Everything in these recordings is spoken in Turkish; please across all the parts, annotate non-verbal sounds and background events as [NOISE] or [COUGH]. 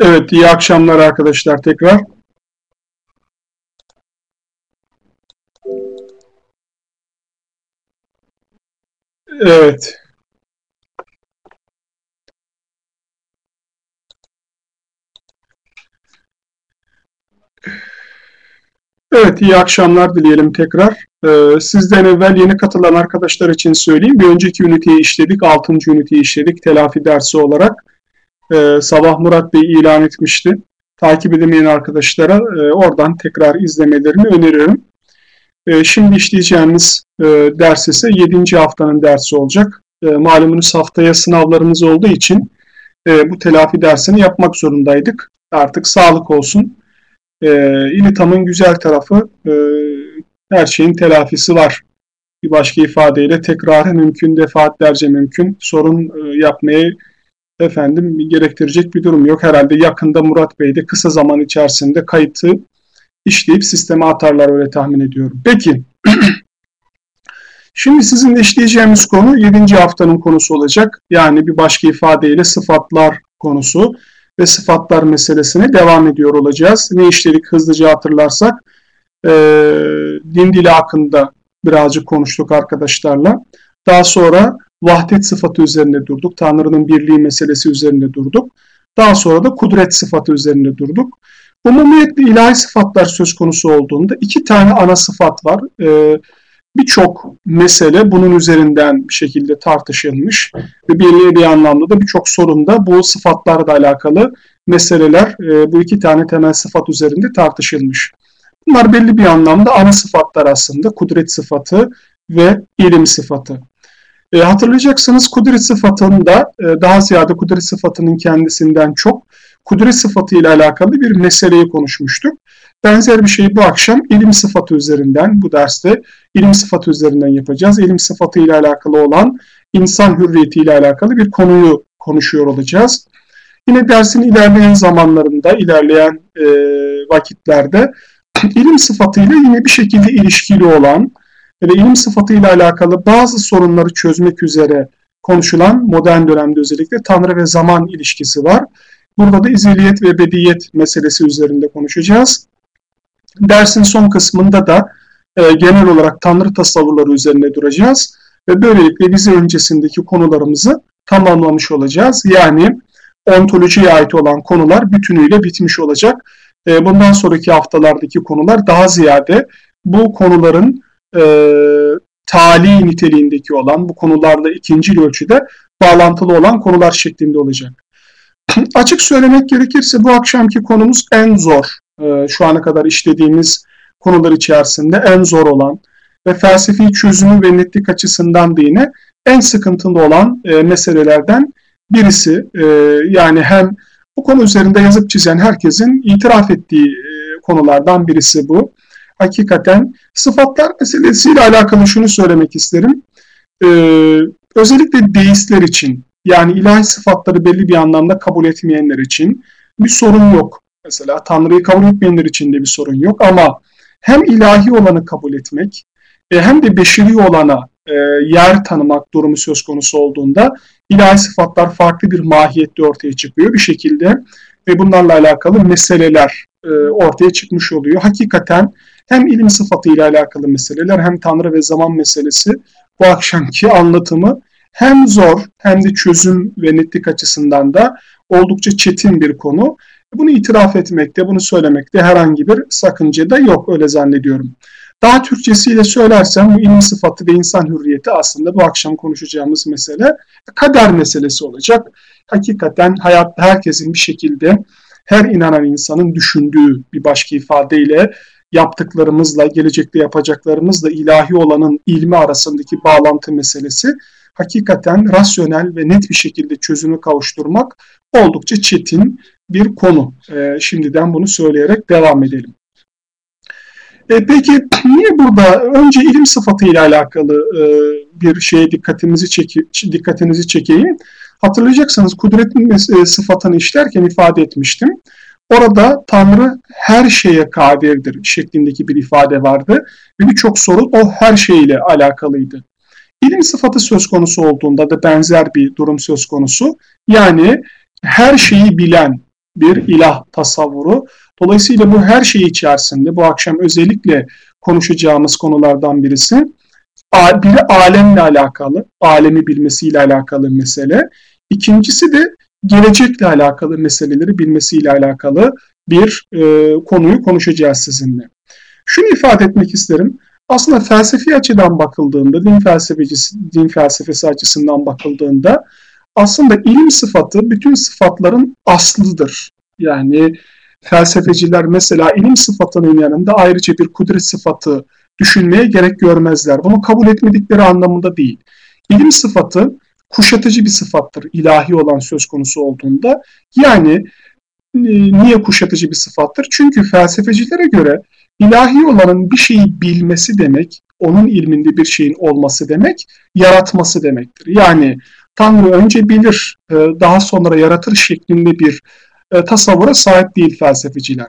Evet, iyi akşamlar arkadaşlar tekrar. Evet. Evet, iyi akşamlar dileyelim tekrar. Ee, sizden evvel yeni katılan arkadaşlar için söyleyeyim. Bir önceki üniteyi işledik, 6. üniteyi işledik telafi dersi olarak. Ee, Sabah Murat Bey ilan etmişti. Takip edemeyen arkadaşlara e, oradan tekrar izlemelerini öneriyorum. E, şimdi işleyeceğimiz e, ders ise 7. haftanın dersi olacak. E, malumunuz haftaya sınavlarımız olduğu için e, bu telafi dersini yapmak zorundaydık. Artık sağlık olsun. E, İlitam'ın güzel tarafı e, her şeyin telafisi var. Bir başka ifadeyle tekrarı mümkün, defaatlerce mümkün. Sorun e, yapmaya efendim gerektirecek bir durum yok. Herhalde yakında Murat Bey de kısa zaman içerisinde kayıtı işleyip sisteme atarlar öyle tahmin ediyorum. Peki. [CLEARS THROAT] Şimdi sizinle işleyeceğimiz konu 7. haftanın konusu olacak. Yani bir başka ifadeyle sıfatlar konusu ve sıfatlar meselesine devam ediyor olacağız. Ne işledik hızlıca hatırlarsak e, din dili hakkında birazcık konuştuk arkadaşlarla. Daha sonra vahdet sıfatı üzerinde durduk. Tanrı'nın birliği meselesi üzerinde durduk. Daha sonra da kudret sıfatı üzerinde durduk. Umumiyetle ilahi sıfatlar söz konusu olduğunda iki tane ana sıfat var. Ee, birçok mesele bunun üzerinden bir şekilde tartışılmış ve bir, bir anlamda da birçok sorunda bu sıfatlarla alakalı meseleler e, bu iki tane temel sıfat üzerinde tartışılmış. Bunlar belli bir anlamda ana sıfatlar aslında. Kudret sıfatı ve ilim sıfatı. E, hatırlayacaksınız kudret sıfatında e, daha ziyade kudret sıfatının kendisinden çok kudret sıfatı ile alakalı bir meseleyi konuşmuştuk. Benzer bir şeyi bu akşam ilim sıfatı üzerinden bu derste ilim sıfatı üzerinden yapacağız. İlim sıfatı ile alakalı olan insan hürriyeti ile alakalı bir konuyu konuşuyor olacağız. Yine dersin ilerleyen zamanlarında, ilerleyen e, vakitlerde [CLEARS THROAT] ilim sıfatıyla yine bir şekilde ilişkili olan ve ilim sıfatıyla alakalı bazı sorunları çözmek üzere konuşulan modern dönemde özellikle Tanrı ve zaman ilişkisi var. Burada da iziliyet ve bediyet meselesi üzerinde konuşacağız. Dersin son kısmında da e, genel olarak Tanrı tasavvurları üzerine duracağız ve böylelikle vize öncesindeki konularımızı tamamlamış olacağız. Yani ontolojiye ait olan konular bütünüyle bitmiş olacak. E, bundan sonraki haftalardaki konular daha ziyade bu konuların e, tali niteliğindeki olan, bu konularla ikinci ölçüde bağlantılı olan konular şeklinde olacak. [CLEARS THROAT] Açık söylemek gerekirse bu akşamki konumuz en zor. E, şu ana kadar işlediğimiz konular içerisinde en zor olan ve felsefi çözümü ve netlik açısından da yine en sıkıntılı olan e, meselelerden birisi. E, yani hem bu konu üzerinde yazıp çizen herkesin itiraf ettiği e, konulardan birisi bu. Hakikaten sıfatlar meselesiyle alakalı şunu söylemek isterim. E, özellikle deistler için yani ilahi sıfatları belli bir anlamda kabul etmeyenler için bir sorun yok. Mesela Tanrı'yı kabul etmeyenler için de bir sorun yok ama hem ilahi olanı kabul etmek e, hem de beşeri olana e, yer tanımak durumu söz konusu olduğunda ilahi sıfatlar farklı bir mahiyette ortaya çıkıyor bir şekilde ve bunlarla alakalı meseleler e, ortaya çıkmış oluyor. Hakikaten hem ilim sıfatıyla alakalı meseleler hem Tanrı ve zaman meselesi bu akşamki anlatımı hem zor hem de çözüm ve netlik açısından da oldukça çetin bir konu. Bunu itiraf etmekte, bunu söylemekte herhangi bir sakınca da yok öyle zannediyorum. Daha Türkçesiyle söylersem bu ilim sıfatı ve insan hürriyeti aslında bu akşam konuşacağımız mesele kader meselesi olacak. Hakikaten hayatta herkesin bir şekilde her inanan insanın düşündüğü bir başka ifadeyle yaptıklarımızla, gelecekte yapacaklarımızla ilahi olanın ilmi arasındaki bağlantı meselesi hakikaten rasyonel ve net bir şekilde çözümü kavuşturmak oldukça çetin bir konu. E, şimdiden bunu söyleyerek devam edelim. E, peki [CLEARS THROAT] niye burada önce ilim sıfatı ile alakalı e, bir şeye dikkatimizi çeki, dikkatinizi çekeyim. Hatırlayacaksınız kudretin e, sıfatını işlerken ifade etmiştim. Orada Tanrı her şeye kadirdir şeklindeki bir ifade vardı ve birçok soru o her şeyle alakalıydı. İlim sıfatı söz konusu olduğunda da benzer bir durum söz konusu. Yani her şeyi bilen, bir ilah tasavvuru. Dolayısıyla bu her şey içerisinde bu akşam özellikle konuşacağımız konulardan birisi. Biri alemle alakalı, alemi bilmesiyle alakalı mesele. İkincisi de gelecekle alakalı meseleleri bilmesiyle alakalı bir e, konuyu konuşacağız sizinle. Şunu ifade etmek isterim. Aslında felsefi açıdan bakıldığında, din felsefecisi, din felsefesi açısından bakıldığında aslında ilim sıfatı bütün sıfatların aslıdır. Yani felsefeciler mesela ilim sıfatının yanında ayrıca bir kudret sıfatı düşünmeye gerek görmezler. Bunu kabul etmedikleri anlamında değil. İlim sıfatı kuşatıcı bir sıfattır ilahi olan söz konusu olduğunda. Yani e, niye kuşatıcı bir sıfattır? Çünkü felsefecilere göre ilahi olanın bir şeyi bilmesi demek, onun ilminde bir şeyin olması demek, yaratması demektir. Yani Tanrı önce bilir, e, daha sonra yaratır şeklinde bir e, tasavvura sahip değil felsefeciler.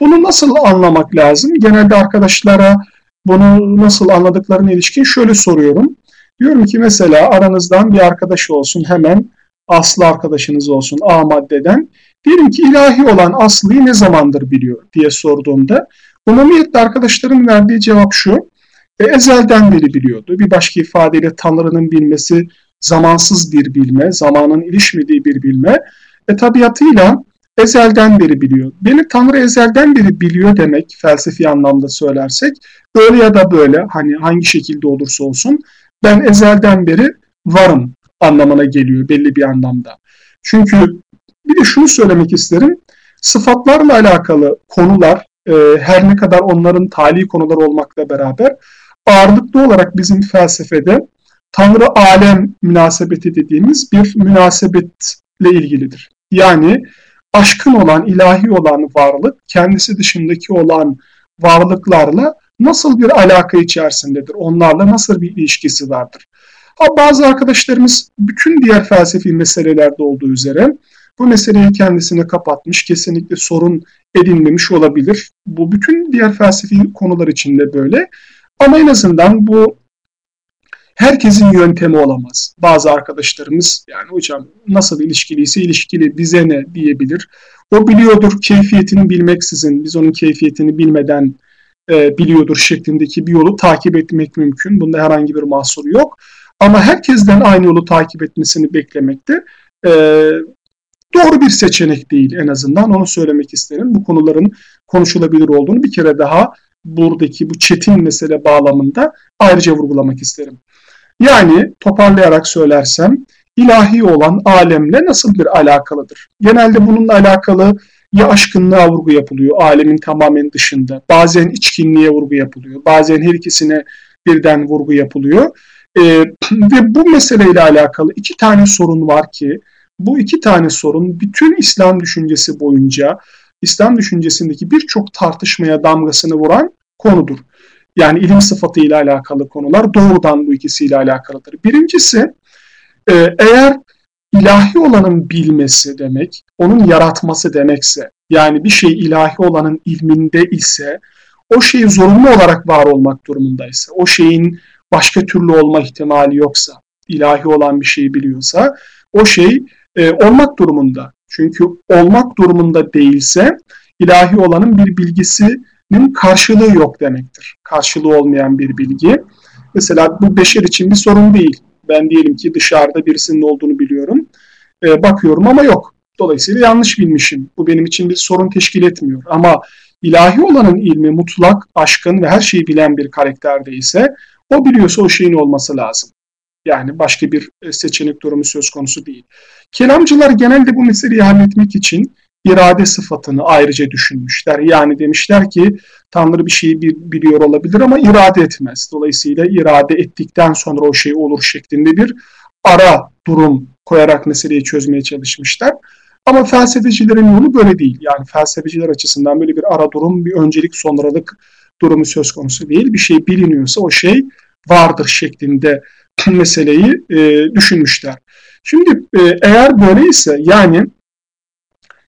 Bunu nasıl anlamak lazım? Genelde arkadaşlara bunu nasıl anladıklarına ilişkin şöyle soruyorum. Diyorum ki mesela aranızdan bir arkadaş olsun hemen aslı arkadaşınız olsun A maddeden. Diyelim ki ilahi olan aslıyı ne zamandır biliyor diye sorduğumda umumiyetle arkadaşların verdiği cevap şu. E, ezelden beri biliyordu. Bir başka ifadeyle Tanrı'nın bilmesi zamansız bir bilme, zamanın ilişmediği bir bilme. E, tabiatıyla ezelden beri biliyor. Beni Tanrı ezelden beri biliyor demek felsefi anlamda söylersek öyle ya da böyle hani hangi şekilde olursa olsun ben ezelden beri varım anlamına geliyor belli bir anlamda. Çünkü bir de şunu söylemek isterim. Sıfatlarla alakalı konular e, her ne kadar onların tali konular olmakla beraber ağırlıklı olarak bizim felsefede Tanrı alem münasebeti dediğimiz bir münasebetle ilgilidir. Yani aşkın olan, ilahi olan varlık kendisi dışındaki olan varlıklarla nasıl bir alaka içerisindedir? Onlarla nasıl bir ilişkisi vardır? Ha, bazı arkadaşlarımız bütün diğer felsefi meselelerde olduğu üzere bu meseleyi kendisine kapatmış, kesinlikle sorun edinmemiş olabilir. Bu bütün diğer felsefi konular içinde böyle. Ama en azından bu herkesin yöntemi olamaz. Bazı arkadaşlarımız yani hocam nasıl ilişkiliyse ilişkili bize ne diyebilir. O biliyordur keyfiyetini bilmeksizin, biz onun keyfiyetini bilmeden e, biliyordur şeklindeki bir yolu takip etmek mümkün. Bunda herhangi bir mahsur yok. Ama herkesten aynı yolu takip etmesini beklemekte e, doğru bir seçenek değil en azından onu söylemek isterim. Bu konuların konuşulabilir olduğunu bir kere daha buradaki bu çetin mesele bağlamında ayrıca vurgulamak isterim. Yani toparlayarak söylersem ilahi olan alemle nasıl bir alakalıdır? Genelde bununla alakalı ya aşkınlığa vurgu yapılıyor alemin tamamen dışında. Bazen içkinliğe vurgu yapılıyor. Bazen her ikisine birden vurgu yapılıyor. Ee, [CLEARS THROAT] ve bu meseleyle alakalı iki tane sorun var ki bu iki tane sorun bütün İslam düşüncesi boyunca İslam düşüncesindeki birçok tartışmaya damgasını vuran konudur. Yani ilim sıfatıyla alakalı konular doğrudan bu ikisiyle alakalıdır. Birincisi e, eğer ilahi olanın bilmesi demek, onun yaratması demekse, yani bir şey ilahi olanın ilminde ise, o şey zorunlu olarak var olmak durumundaysa, o şeyin başka türlü olma ihtimali yoksa, ilahi olan bir şeyi biliyorsa, o şey e, olmak durumunda. Çünkü olmak durumunda değilse, ilahi olanın bir bilgisinin karşılığı yok demektir. Karşılığı olmayan bir bilgi. Mesela bu beşer için bir sorun değil. Ben diyelim ki dışarıda birisinin olduğunu biliyorum. E, bakıyorum ama yok. Dolayısıyla yanlış bilmişim. Bu benim için bir sorun teşkil etmiyor. Ama ilahi olanın ilmi mutlak, aşkın ve her şeyi bilen bir karakterde ise o biliyorsa o şeyin olması lazım. Yani başka bir e, seçenek durumu söz konusu değil. Kelamcılar genelde bu meseleyi halletmek için irade sıfatını ayrıca düşünmüşler. Yani demişler ki Tanrı bir şeyi biliyor olabilir ama irade etmez. Dolayısıyla irade ettikten sonra o şey olur şeklinde bir ara durum koyarak meseleyi çözmeye çalışmışlar. Ama felsefecilerin yolu böyle değil. Yani felsefeciler açısından böyle bir ara durum, bir öncelik sonralık durumu söz konusu değil. Bir şey biliniyorsa o şey vardır şeklinde [CLEARS THROAT] meseleyi e, düşünmüşler. Şimdi e, eğer böyleyse yani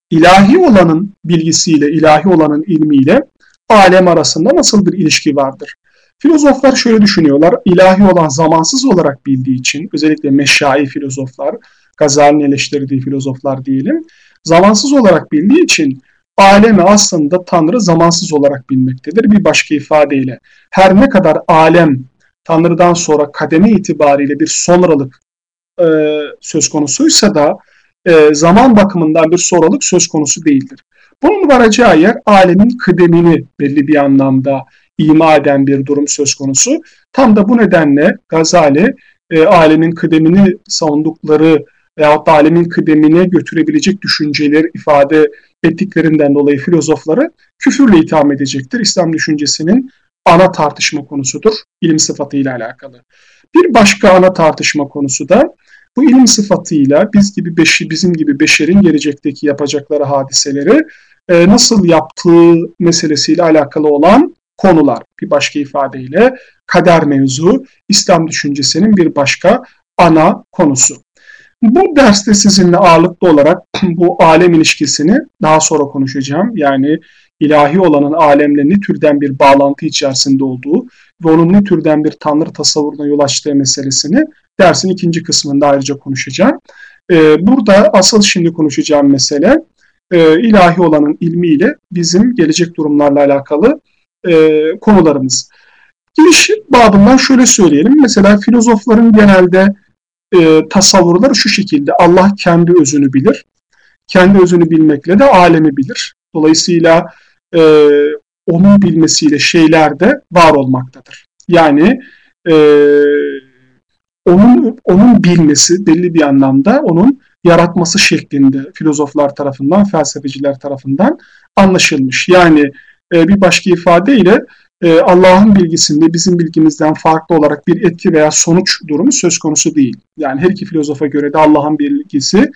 ilahi olanın bilgisiyle, ilahi olanın ilmiyle alem arasında nasıl bir ilişki vardır? Filozoflar şöyle düşünüyorlar, ilahi olan zamansız olarak bildiği için, özellikle meşai filozoflar, Gazali'nin eleştirdiği filozoflar diyelim, zamansız olarak bildiği için alemi aslında Tanrı zamansız olarak bilmektedir. Bir başka ifadeyle her ne kadar alem Tanrı'dan sonra kademe itibariyle bir sonralık e, söz konusuysa da e, zaman bakımından bir sonralık söz konusu değildir. Bunun varacağı yer alemin kıdemini belli bir anlamda ima eden bir durum söz konusu. Tam da bu nedenle Gazali e, alemin kıdemini savundukları veyahut da alemin kıdemine götürebilecek düşünceleri ifade ettiklerinden dolayı filozofları küfürle itham edecektir. İslam düşüncesinin ana tartışma konusudur ilim sıfatıyla alakalı. Bir başka ana tartışma konusu da bu ilim sıfatıyla biz gibi beşi, bizim gibi beşerin gelecekteki yapacakları hadiseleri e, nasıl yaptığı meselesiyle alakalı olan konular. Bir başka ifadeyle kader mevzu İslam düşüncesinin bir başka ana konusu. Bu derste sizinle ağırlıklı olarak [CLEARS THROAT] bu alem ilişkisini daha sonra konuşacağım. Yani ilahi olanın alemle ne türden bir bağlantı içerisinde olduğu ve onun ne türden bir tanrı tasavvuruna yol açtığı meselesini dersin ikinci kısmında ayrıca konuşacağım. Ee, burada asıl şimdi konuşacağım mesele e, ilahi olanın ilmiyle bizim gelecek durumlarla alakalı e, konularımız. Giriş babından şöyle söyleyelim. Mesela filozofların genelde e, tasavvurları şu şekilde. Allah kendi özünü bilir. Kendi özünü bilmekle de alemi bilir. Dolayısıyla e, onun bilmesiyle şeyler de var olmaktadır. Yani e, onun onun bilmesi belli bir anlamda onun yaratması şeklinde filozoflar tarafından, felsefeciler tarafından anlaşılmış. Yani bir başka ifadeyle e, Allah'ın bilgisinde bizim bilgimizden farklı olarak bir etki veya sonuç durumu söz konusu değil. Yani her iki filozofa göre de Allah'ın bilgisi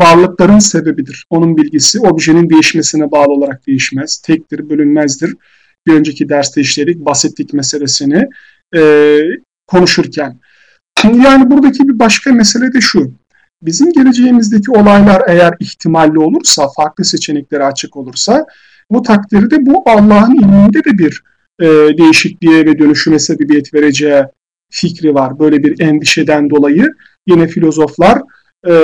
varlıkların sebebidir. Onun bilgisi objenin değişmesine bağlı olarak değişmez. Tektir, bölünmezdir. Bir önceki derste işledik basitlik meselesini e, konuşurken. [CLEARS THROAT] Yani buradaki bir başka mesele de şu. Bizim geleceğimizdeki olaylar eğer ihtimalli olursa, farklı seçeneklere açık olursa bu takdirde bu Allah'ın ilminde de bir e, değişikliğe ve dönüşüme sebebiyet vereceği fikri var. Böyle bir endişeden dolayı yine filozoflar e,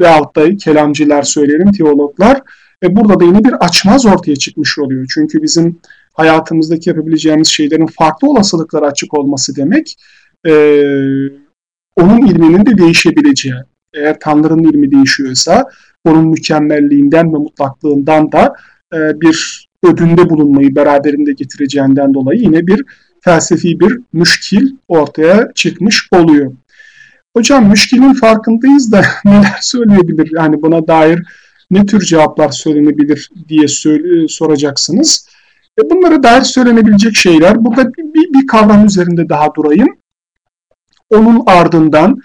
veyahut da kelamcılar söyleyelim, teologlar ve burada da yine bir açmaz ortaya çıkmış oluyor. Çünkü bizim hayatımızdaki yapabileceğimiz şeylerin farklı olasılıklara açık olması demek e, onun ilminin de değişebileceği. Eğer Tanrı'nın ilmi değişiyorsa onun mükemmelliğinden ve mutlaklığından da e, bir ödünde bulunmayı beraberinde getireceğinden dolayı yine bir felsefi bir müşkil ortaya çıkmış oluyor. Hocam müşkilin farkındayız da [LAUGHS] neler söyleyebilir? Yani buna dair ne tür cevaplar söylenebilir diye söyle, soracaksınız. E bunlara dair söylenebilecek şeyler. Burada bir, bir, bir kavram üzerinde daha durayım. Onun ardından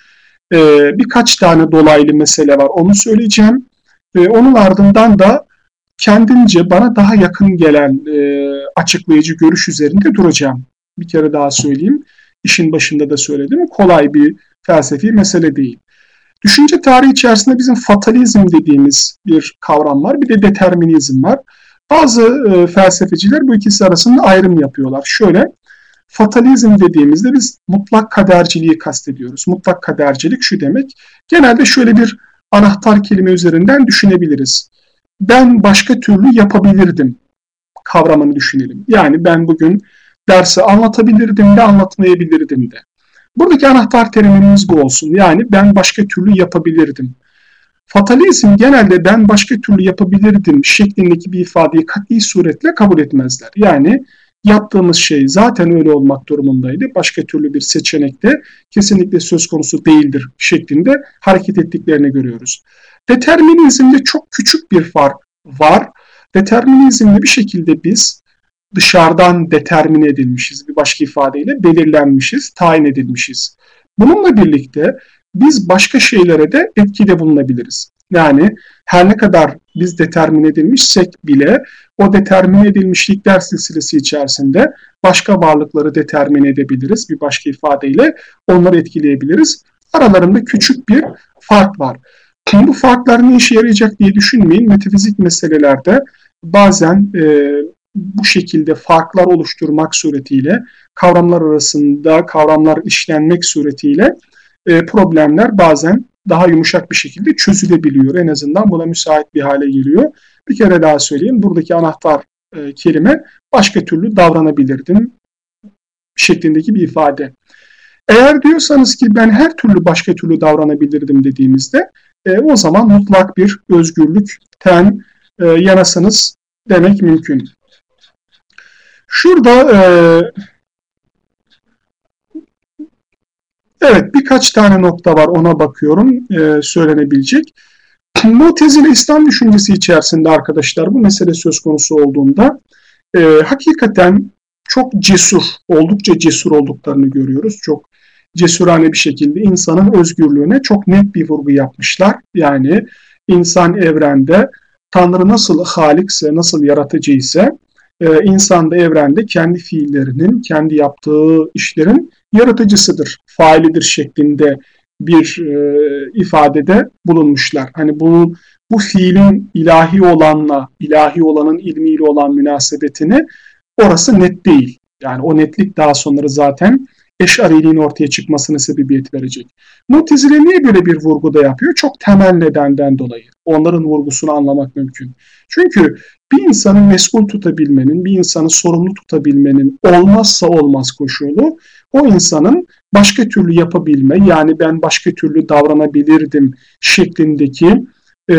e, birkaç tane dolaylı mesele var. Onu söyleyeceğim. E, onun ardından da kendince bana daha yakın gelen e, açıklayıcı görüş üzerinde duracağım. Bir kere daha söyleyeyim. İşin başında da söyledim. Kolay bir felsefi mesele değil. Düşünce tarihi içerisinde bizim fatalizm dediğimiz bir kavram var. Bir de determinizm var. Bazı e, felsefeciler bu ikisi arasında ayrım yapıyorlar. Şöyle, fatalizm dediğimizde biz mutlak kaderciliği kastediyoruz. Mutlak kadercilik şu demek. Genelde şöyle bir anahtar kelime üzerinden düşünebiliriz. Ben başka türlü yapabilirdim kavramını düşünelim. Yani ben bugün dersi anlatabilirdim de anlatmayabilirdim de. Buradaki anahtar terimimiz bu olsun. Yani ben başka türlü yapabilirdim. Fatalizm genelde ben başka türlü yapabilirdim şeklindeki bir ifadeyi kat'i suretle kabul etmezler. Yani yaptığımız şey zaten öyle olmak durumundaydı. Başka türlü bir seçenekte kesinlikle söz konusu değildir şeklinde hareket ettiklerini görüyoruz. Determinizmde çok küçük bir fark var. Determinizmde bir şekilde biz dışarıdan determin edilmişiz. Bir başka ifadeyle belirlenmişiz, tayin edilmişiz. Bununla birlikte biz başka şeylere de etkide bulunabiliriz. Yani her ne kadar biz determin edilmişsek bile o determin edilmişlikler silsilesi içerisinde başka varlıkları determin edebiliriz. Bir başka ifadeyle onları etkileyebiliriz. Aralarında küçük bir fark var. Bu farklar ne işe yarayacak diye düşünmeyin. Metafizik meselelerde bazen e, bu şekilde farklar oluşturmak suretiyle kavramlar arasında kavramlar işlenmek suretiyle e, problemler bazen daha yumuşak bir şekilde çözülebiliyor. En azından buna müsait bir hale geliyor. Bir kere daha söyleyeyim. Buradaki anahtar e, kelime başka türlü davranabilirdim şeklindeki bir ifade. Eğer diyorsanız ki ben her türlü başka türlü davranabilirdim dediğimizde e, o zaman mutlak bir özgürlükten e, yanasınız demek mümkün. Şurada e, evet birkaç tane nokta var ona bakıyorum e, söylenebilecek. Mutezile İslam düşüncesi içerisinde arkadaşlar bu mesele söz konusu olduğunda e, hakikaten çok cesur, oldukça cesur olduklarını görüyoruz. Çok cesurane bir şekilde insanın özgürlüğüne çok net bir vurgu yapmışlar. Yani insan evrende Tanrı nasıl halikse, nasıl yaratıcı ise e, insan da evrende kendi fiillerinin, kendi yaptığı işlerin yaratıcısıdır, failidir şeklinde bir e, ifadede bulunmuşlar. Hani bunun bu fiilin ilahi olanla, ilahi olanın ilmiyle olan münasebetini orası net değil. Yani o netlik daha sonra zaten eşariliğin ortaya çıkmasına sebebiyet verecek. Mutezile niye böyle bir vurguda yapıyor? Çok temel nedenden dolayı. Onların vurgusunu anlamak mümkün. Çünkü bir insanı mesul tutabilmenin, bir insanı sorumlu tutabilmenin olmazsa olmaz koşulu o insanın başka türlü yapabilme yani ben başka türlü davranabilirdim şeklindeki e,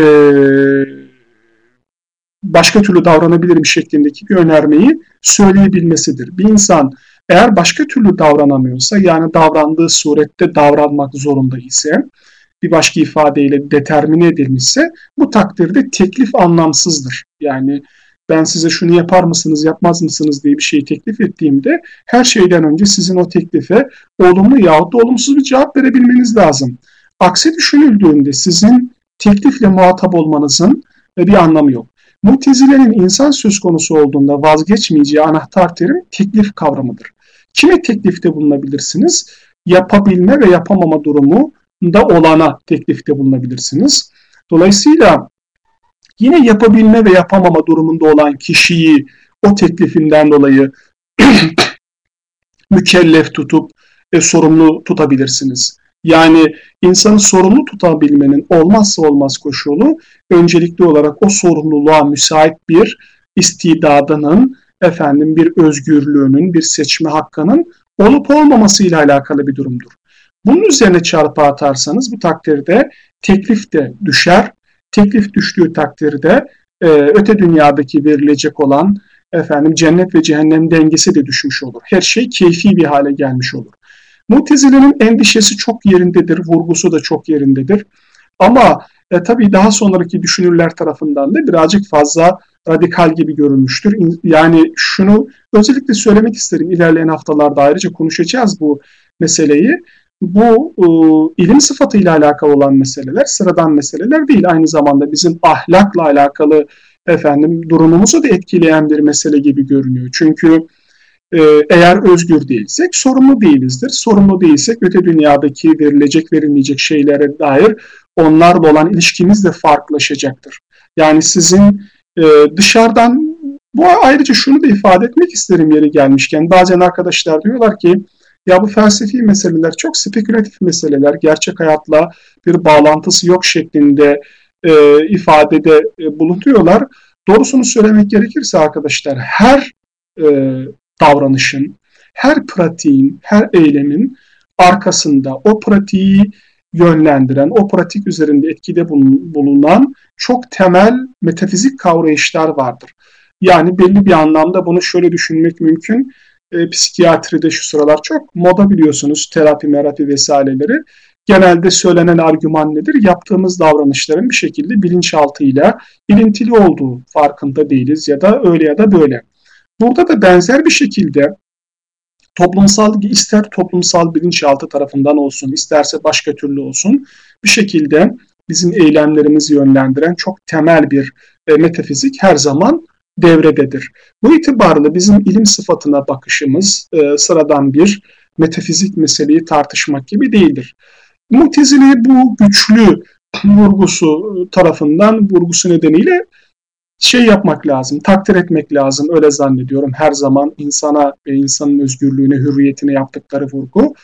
başka türlü davranabilirim şeklindeki bir önermeyi söyleyebilmesidir. Bir insan eğer başka türlü davranamıyorsa yani davrandığı surette davranmak zorunda ise bir başka ifadeyle determine edilmişse bu takdirde teklif anlamsızdır. Yani ben size şunu yapar mısınız yapmaz mısınız diye bir şey teklif ettiğimde her şeyden önce sizin o teklife olumlu yahut da olumsuz bir cevap verebilmeniz lazım. Aksi düşünüldüğünde sizin teklifle muhatap olmanızın bir anlamı yok. Mutezile'nin insan söz konusu olduğunda vazgeçmeyeceği anahtar terim teklif kavramıdır. Kime teklifte bulunabilirsiniz? Yapabilme ve yapamama durumu da olana teklifte bulunabilirsiniz. Dolayısıyla yine yapabilme ve yapamama durumunda olan kişiyi o teklifinden dolayı [CLEARS THROAT] mükellef tutup e, sorumlu tutabilirsiniz. Yani insanı sorumlu tutabilmenin olmazsa olmaz koşulu öncelikli olarak o sorumluluğa müsait bir istidadının, efendim bir özgürlüğünün, bir seçme hakkının olup olmamasıyla alakalı bir durumdur. Bunun üzerine çarpı atarsanız bu takdirde teklif de düşer. Teklif düştüğü takdirde e, öte dünyadaki verilecek olan efendim cennet ve cehennem dengesi de düşmüş olur. Her şey keyfi bir hale gelmiş olur. Mutezile'nin endişesi çok yerindedir, vurgusu da çok yerindedir. Ama e, tabii daha sonraki düşünürler tarafından da birazcık fazla radikal gibi görünmüştür. Yani şunu özellikle söylemek isterim. İlerleyen haftalarda ayrıca konuşacağız bu meseleyi. Bu e, ilim sıfatıyla alakalı olan meseleler sıradan meseleler değil. Aynı zamanda bizim ahlakla alakalı efendim durumumuzu da etkileyen bir mesele gibi görünüyor. Çünkü e, eğer özgür değilsek sorumlu değilizdir. Sorumlu değilsek öte dünyadaki verilecek verilmeyecek şeylere dair onlarla olan ilişkimiz de farklılaşacaktır. Yani sizin e, dışarıdan bu ayrıca şunu da ifade etmek isterim yeri gelmişken bazen arkadaşlar diyorlar ki ya bu felsefi meseleler çok spekülatif meseleler gerçek hayatla bir bağlantısı yok şeklinde e, ifadede e, bulunuyorlar. Doğrusunu söylemek gerekirse arkadaşlar her e, davranışın, her pratiğin, her eylemin arkasında o pratiği yönlendiren, o pratik üzerinde etkide bulunan çok temel metafizik kavrayışlar vardır. Yani belli bir anlamda bunu şöyle düşünmek mümkün. E, psikiyatride şu sıralar çok moda biliyorsunuz terapi, merapi vesaireleri. Genelde söylenen argüman nedir? Yaptığımız davranışların bir şekilde bilinçaltıyla ilintili olduğu farkında değiliz ya da öyle ya da böyle. Burada da benzer bir şekilde toplumsal ister toplumsal bilinçaltı tarafından olsun isterse başka türlü olsun bir şekilde bizim eylemlerimizi yönlendiren çok temel bir e, metafizik her zaman devrededir. Bu itibarla bizim ilim sıfatına bakışımız e, sıradan bir metafizik meseleyi tartışmak gibi değildir. Mutezile bu güçlü vurgusu tarafından, vurgusu nedeniyle şey yapmak lazım, takdir etmek lazım. Öyle zannediyorum her zaman insana ve insanın özgürlüğüne, hürriyetine yaptıkları vurgu.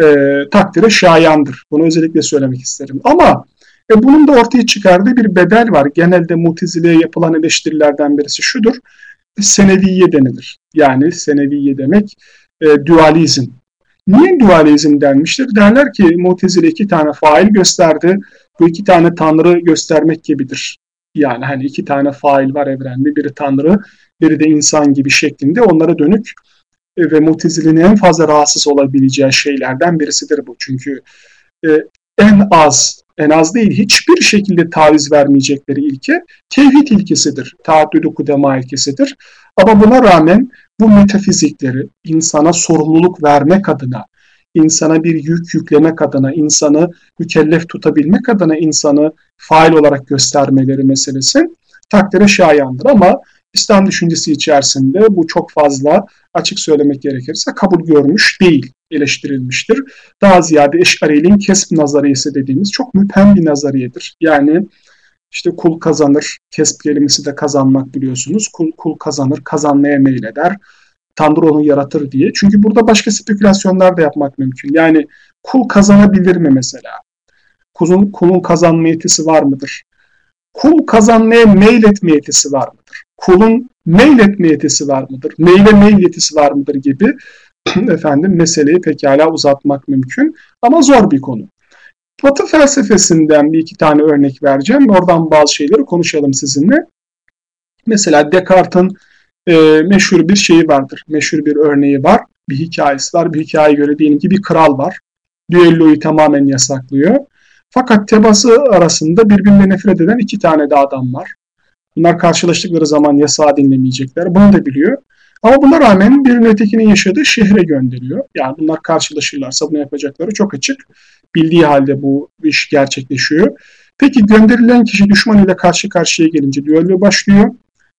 e, takdire şayandır. Bunu özellikle söylemek isterim. Ama e, bunun da ortaya çıkardığı bir bedel var. Genelde mutezileye yapılan eleştirilerden birisi şudur. Seneviye denilir. Yani seneviye demek e, dualizm. Niye dualizm denmiştir? Derler ki Mutezile iki tane fail gösterdi. Bu iki tane tanrı göstermek gibidir. Yani hani iki tane fail var evrende. Biri tanrı, biri de insan gibi şeklinde onlara dönük e, ve Mutezile'nin en fazla rahatsız olabileceği şeylerden birisidir bu. Çünkü e, en az, en az değil hiçbir şekilde taviz vermeyecekleri ilke tevhid ilkesidir. Taaddüdü kudema ilkesidir. Ama buna rağmen bu metafizikleri insana sorumluluk vermek adına, insana bir yük yüklemek adına, insanı mükellef tutabilmek adına insanı fail olarak göstermeleri meselesi takdire şayandır. Ama İslam düşüncesi içerisinde bu çok fazla açık söylemek gerekirse kabul görmüş değil, eleştirilmiştir. Daha ziyade Eş'ari'nin kesb nazariyesi dediğimiz çok müphem bir nazariyedir. Yani işte kul kazanır, kesb kelimesi de kazanmak biliyorsunuz. Kul, kul kazanır, kazanmaya meyleder. Tanrı onu yaratır diye. Çünkü burada başka spekülasyonlar da yapmak mümkün. Yani kul kazanabilir mi mesela? Kulun, kulun kazanma yetisi var mıdır? Kul kazanmaya meyletme yetisi var mıdır? Kulun meyletme yetisi var mıdır? Meyle meyl yetisi var mıdır gibi [CLEARS THROAT] efendim meseleyi pekala uzatmak mümkün ama zor bir konu. Batı felsefesinden bir iki tane örnek vereceğim. Oradan bazı şeyleri konuşalım sizinle. Mesela Descartes'in e, meşhur bir şeyi vardır. Meşhur bir örneği var. Bir hikayesi var. Bir hikayeye göre diyelim ki bir kral var. Düelloyu tamamen yasaklıyor. Fakat tebası arasında birbirine nefret eden iki tane de adam var. Bunlar karşılaştıkları zaman yasağı dinlemeyecekler. Bunu da biliyor. Ama buna rağmen birinin ötekinin yaşadığı şehre gönderiyor. Yani bunlar karşılaşırlarsa bunu yapacakları çok açık. Bildiği halde bu iş gerçekleşiyor. Peki gönderilen kişi düşman ile karşı karşıya gelince düello başlıyor.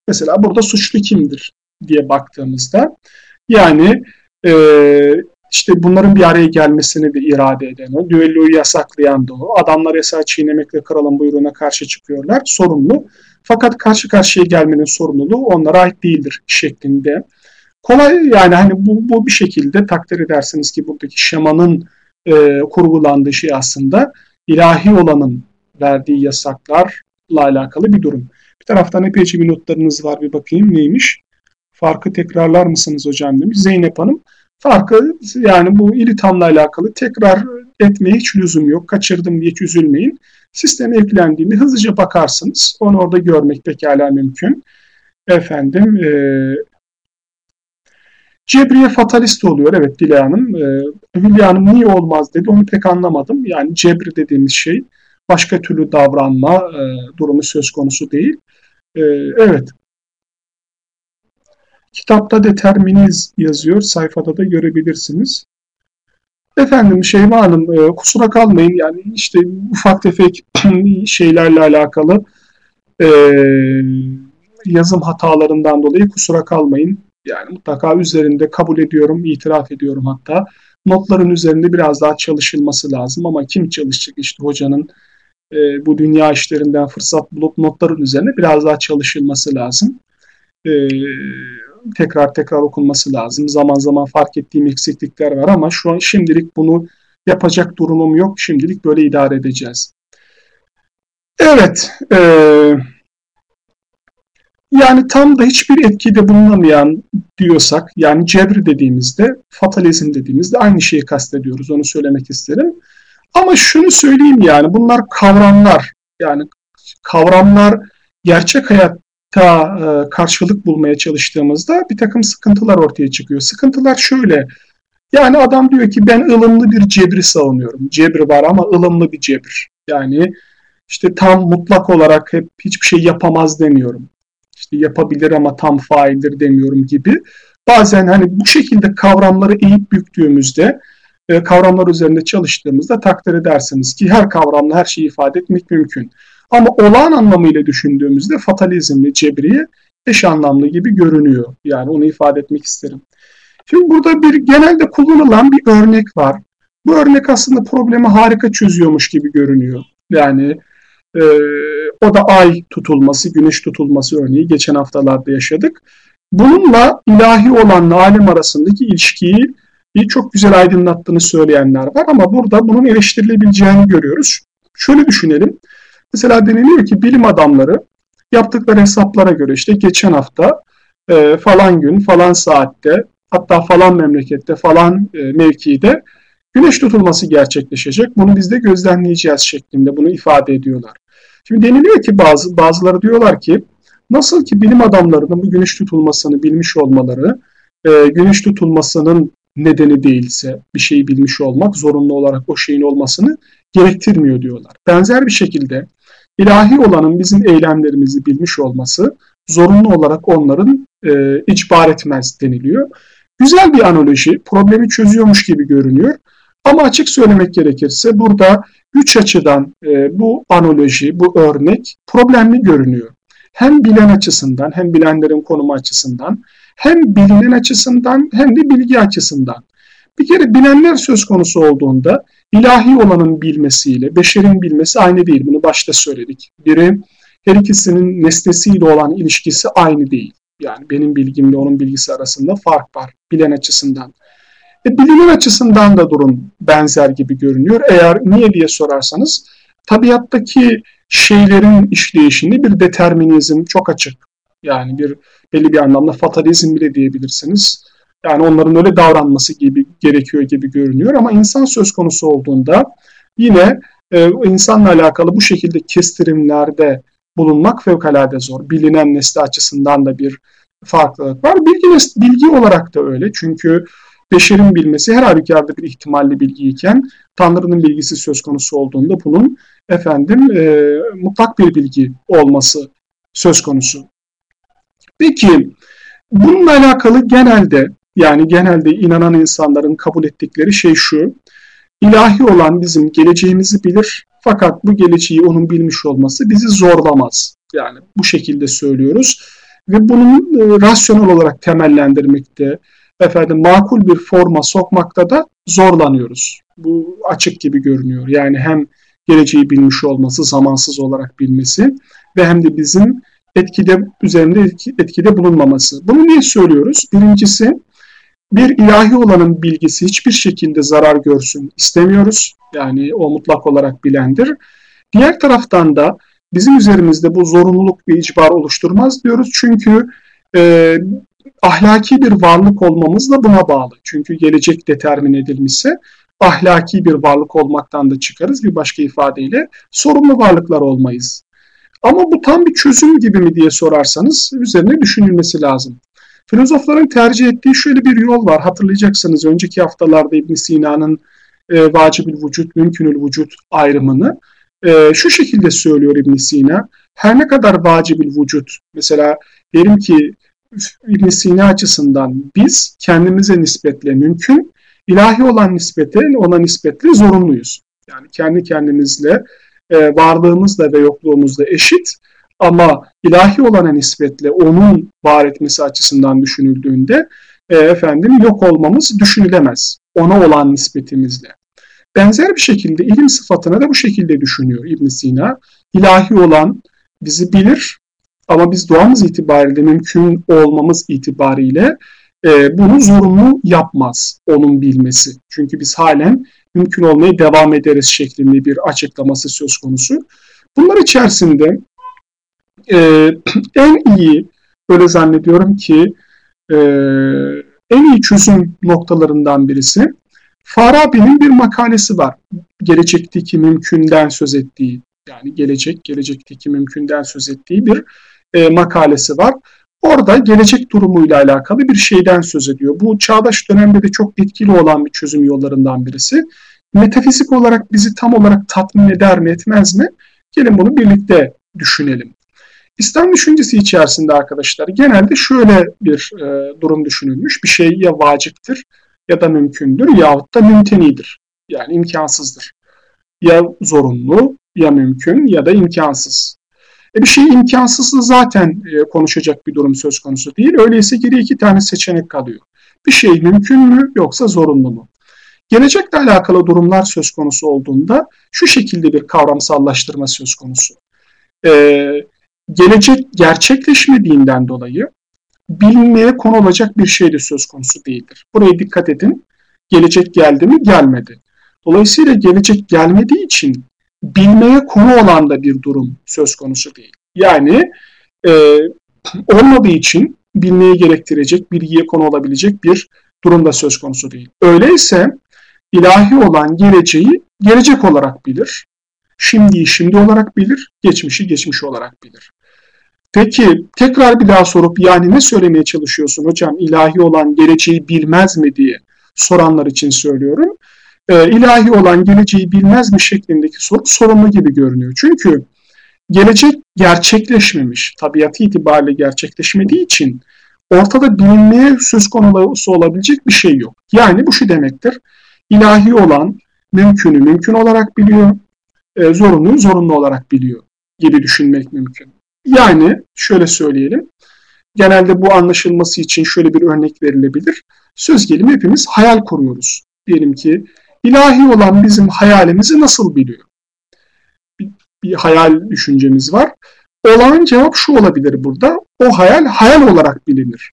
Mesela burada suçlu kimdir diye baktığımızda yani e, işte bunların bir araya gelmesini de irade eden o, düelloyu yasaklayan da o, adamlar yasağı çiğnemekle kralın buyruğuna karşı çıkıyorlar, sorumlu. Fakat karşı karşıya gelmenin sorumluluğu onlara ait değildir şeklinde. Kolay yani hani bu, bu bir şekilde takdir edersiniz ki buradaki şemanın e, kurgulandığı şey aslında ilahi olanın verdiği yasaklarla alakalı bir durum. Bir taraftan epeyce bir notlarınız var bir bakayım neymiş. Farkı tekrarlar mısınız hocam demiş Zeynep Hanım. Farkı yani bu ilitamla alakalı tekrar etmeye hiç lüzum yok. Kaçırdım diye hiç üzülmeyin. Sisteme eklendiğinde hızlıca bakarsınız. Onu orada görmek pekala mümkün. Efendim e, Cebriye fatalist oluyor. Evet Dilay Hanım. E, Hülya Hanım niye olmaz dedi. Onu pek anlamadım. Yani cebri dediğimiz şey başka türlü davranma e, durumu söz konusu değil. E, evet. Kitapta determiniz yazıyor. Sayfada da görebilirsiniz. Efendim Şeyma Hanım e, kusura kalmayın yani işte ufak tefek [CLEARS THROAT] şeylerle alakalı e, yazım hatalarından dolayı kusura kalmayın. Yani mutlaka üzerinde kabul ediyorum, itiraf ediyorum hatta. Notların üzerinde biraz daha çalışılması lazım ama kim çalışacak işte hocanın e, bu dünya işlerinden fırsat bulup notların üzerine biraz daha çalışılması lazım. E, tekrar tekrar okunması lazım. Zaman zaman fark ettiğim eksiklikler var ama şu an şimdilik bunu yapacak durumum yok. Şimdilik böyle idare edeceğiz. Evet, e, yani tam da hiçbir etkide bulunamayan diyorsak, yani cebri dediğimizde, fatalizm dediğimizde aynı şeyi kastediyoruz, onu söylemek isterim. Ama şunu söyleyeyim yani, bunlar kavramlar, yani kavramlar gerçek hayatta e, karşılık bulmaya çalıştığımızda bir takım sıkıntılar ortaya çıkıyor. Sıkıntılar şöyle, yani adam diyor ki ben ılımlı bir cebri savunuyorum. Cebri var ama ılımlı bir cebir. Yani işte tam mutlak olarak hep hiçbir şey yapamaz demiyorum işte yapabilir ama tam faildir demiyorum gibi. Bazen hani bu şekilde kavramları eğip büktüğümüzde kavramlar üzerinde çalıştığımızda takdir edersiniz ki her kavramla her şeyi ifade etmek mümkün. Ama olağan anlamıyla düşündüğümüzde fatalizmle cebriye eş anlamlı gibi görünüyor. Yani onu ifade etmek isterim. Şimdi burada bir genelde kullanılan bir örnek var. Bu örnek aslında problemi harika çözüyormuş gibi görünüyor. Yani e, o da ay tutulması, güneş tutulması örneği geçen haftalarda yaşadık. Bununla ilahi olanla alem arasındaki ilişkiyi iyi çok güzel aydınlattığını söyleyenler var ama burada bunun eleştirilebileceğini görüyoruz. Şöyle düşünelim. Mesela deniliyor ki bilim adamları yaptıkları hesaplara göre işte geçen hafta e, falan gün falan saatte hatta falan memlekette falan e, mevkide güneş tutulması gerçekleşecek. Bunu biz de gözlemleyeceğiz şeklinde bunu ifade ediyorlar. Şimdi deniliyor ki bazı bazıları diyorlar ki nasıl ki bilim adamlarının bu güneş tutulmasını bilmiş olmaları e, güneş tutulmasının nedeni değilse bir şeyi bilmiş olmak zorunlu olarak o şeyin olmasını gerektirmiyor diyorlar. Benzer bir şekilde ilahi olanın bizim eylemlerimizi bilmiş olması zorunlu olarak onların e, icbar etmez deniliyor. Güzel bir analoji, problemi çözüyormuş gibi görünüyor. Ama açık söylemek gerekirse burada üç açıdan e, bu analoji, bu örnek problemli görünüyor. Hem bilen açısından, hem bilenlerin konumu açısından, hem bilinen açısından hem de bilgi açısından. Bir kere bilenler söz konusu olduğunda ilahi olanın bilmesiyle beşerin bilmesi aynı değil. Bunu başta söyledik. Biri her ikisinin nesnesiyle olan ilişkisi aynı değil. Yani benim bilgimle onun bilgisi arasında fark var bilen açısından. E, bilinen açısından da durum benzer gibi görünüyor. Eğer niye diye sorarsanız tabiattaki şeylerin işleyişinde bir determinizm çok açık. Yani bir belli bir anlamda fatalizm bile diyebilirsiniz. Yani onların öyle davranması gibi gerekiyor gibi görünüyor ama insan söz konusu olduğunda yine e, insanla alakalı bu şekilde kestirimlerde bulunmak fevkalade zor. Bilinen nesli açısından da bir farklılık var. Bilgi, bilgi olarak da öyle. Çünkü beşerin bilmesi her halükarda bir ihtimalli bilgiyken Tanrı'nın bilgisi söz konusu olduğunda bunun efendim e, mutlak bir bilgi olması söz konusu. Peki bununla alakalı genelde yani genelde inanan insanların kabul ettikleri şey şu. İlahi olan bizim geleceğimizi bilir fakat bu geleceği onun bilmiş olması bizi zorlamaz. Yani bu şekilde söylüyoruz ve bunun e, rasyonel olarak temellendirmekte, efendim makul bir forma sokmakta da zorlanıyoruz. Bu açık gibi görünüyor. Yani hem geleceği bilmiş olması, zamansız olarak bilmesi ve hem de bizim etkide üzerinde etkide bulunmaması. Bunu niye söylüyoruz? Birincisi bir ilahi olanın bilgisi hiçbir şekilde zarar görsün istemiyoruz. Yani o mutlak olarak bilendir. Diğer taraftan da bizim üzerimizde bu zorunluluk bir icbar oluşturmaz diyoruz. Çünkü e, ahlaki bir varlık olmamız da buna bağlı. Çünkü gelecek determin edilmişse ahlaki bir varlık olmaktan da çıkarız. Bir başka ifadeyle sorumlu varlıklar olmayız. Ama bu tam bir çözüm gibi mi diye sorarsanız üzerine düşünülmesi lazım. Filozofların tercih ettiği şöyle bir yol var. Hatırlayacaksınız önceki haftalarda İbn Sina'nın e, vacibül vücut, mümkünül vücut ayrımını e, şu şekilde söylüyor İbn Sina. Her ne kadar vacibül vücut, mesela derim ki İbn Sina açısından biz kendimize nispetle mümkün, ilahi olan nispete, ona nispetle zorunluyuz. Yani kendi kendimizle, e, varlığımızla ve yokluğumuzla eşit ama ilahi olana nispetle onun var etmesi açısından düşünüldüğünde e, efendim yok olmamız düşünülemez. Ona olan nispetimizle. Benzer bir şekilde ilim sıfatına da bu şekilde düşünüyor İbn Sina. İlahi olan bizi bilir ama biz doğamız itibariyle mümkün olmamız itibariyle e, bunu zorunlu yapmaz onun bilmesi. Çünkü biz halen mümkün olmaya devam ederiz şeklinde bir açıklaması söz konusu. Bunlar içerisinde e, [CLEARS THROAT] en iyi böyle zannediyorum ki e, en iyi çözüm noktalarından birisi Farabi'nin bir makalesi var. Gelecekteki mümkünden söz ettiği yani gelecek, gelecekteki mümkünden söz ettiği bir e, makalesi var. Orada gelecek durumuyla alakalı bir şeyden söz ediyor. Bu çağdaş dönemde de çok etkili olan bir çözüm yollarından birisi. Metafizik olarak bizi tam olarak tatmin eder mi etmez mi? Gelin bunu birlikte düşünelim. İslam düşüncesi içerisinde arkadaşlar genelde şöyle bir e, durum düşünülmüş. Bir şey ya vaciptir ya da mümkündür yahut da mümtenidir. Yani imkansızdır. Ya zorunlu ya mümkün ya da imkansız. E bir şey imkansızlığı zaten e, konuşacak bir durum söz konusu değil. Öyleyse geri iki tane seçenek kalıyor. Bir şey mümkün mü yoksa zorunlu mu? Gelecekle alakalı durumlar söz konusu olduğunda şu şekilde bir kavramsallaştırma söz konusu. Ee, gelecek gerçekleşmediğinden dolayı bilinmeye konu olacak bir şey de söz konusu değildir. Buraya dikkat edin. Gelecek geldi mi? Gelmedi. Dolayısıyla gelecek gelmediği için bilmeye konu olan da bir durum söz konusu değil. Yani e, olmadığı için bilmeye gerektirecek, bilgiye konu olabilecek bir durum da söz konusu değil. Öyleyse ilahi olan geleceği gelecek olarak bilir. Şimdiyi şimdi olarak bilir, geçmişi geçmiş olarak bilir. Peki tekrar bir daha sorup yani ne söylemeye çalışıyorsun hocam ilahi olan geleceği bilmez mi diye soranlar için söylüyorum. Ee, ilahi olan geleceği bilmez mi şeklindeki soru sorumlu gibi görünüyor. Çünkü gelecek gerçekleşmemiş, tabiatı itibariyle gerçekleşmediği için ortada bilinmeye söz konusu olabilecek bir şey yok. Yani bu şu demektir, ilahi olan mümkünü mümkün olarak biliyor, e, zorunluyu zorunlu olarak biliyor gibi düşünmek mümkün. Yani şöyle söyleyelim, genelde bu anlaşılması için şöyle bir örnek verilebilir. Söz gelimi hepimiz hayal kuruyoruz. Diyelim ki ilahi olan bizim hayalimizi nasıl biliyor? Bir, bir hayal düşüncemiz var. Olağan cevap şu olabilir burada. O hayal hayal olarak bilinir.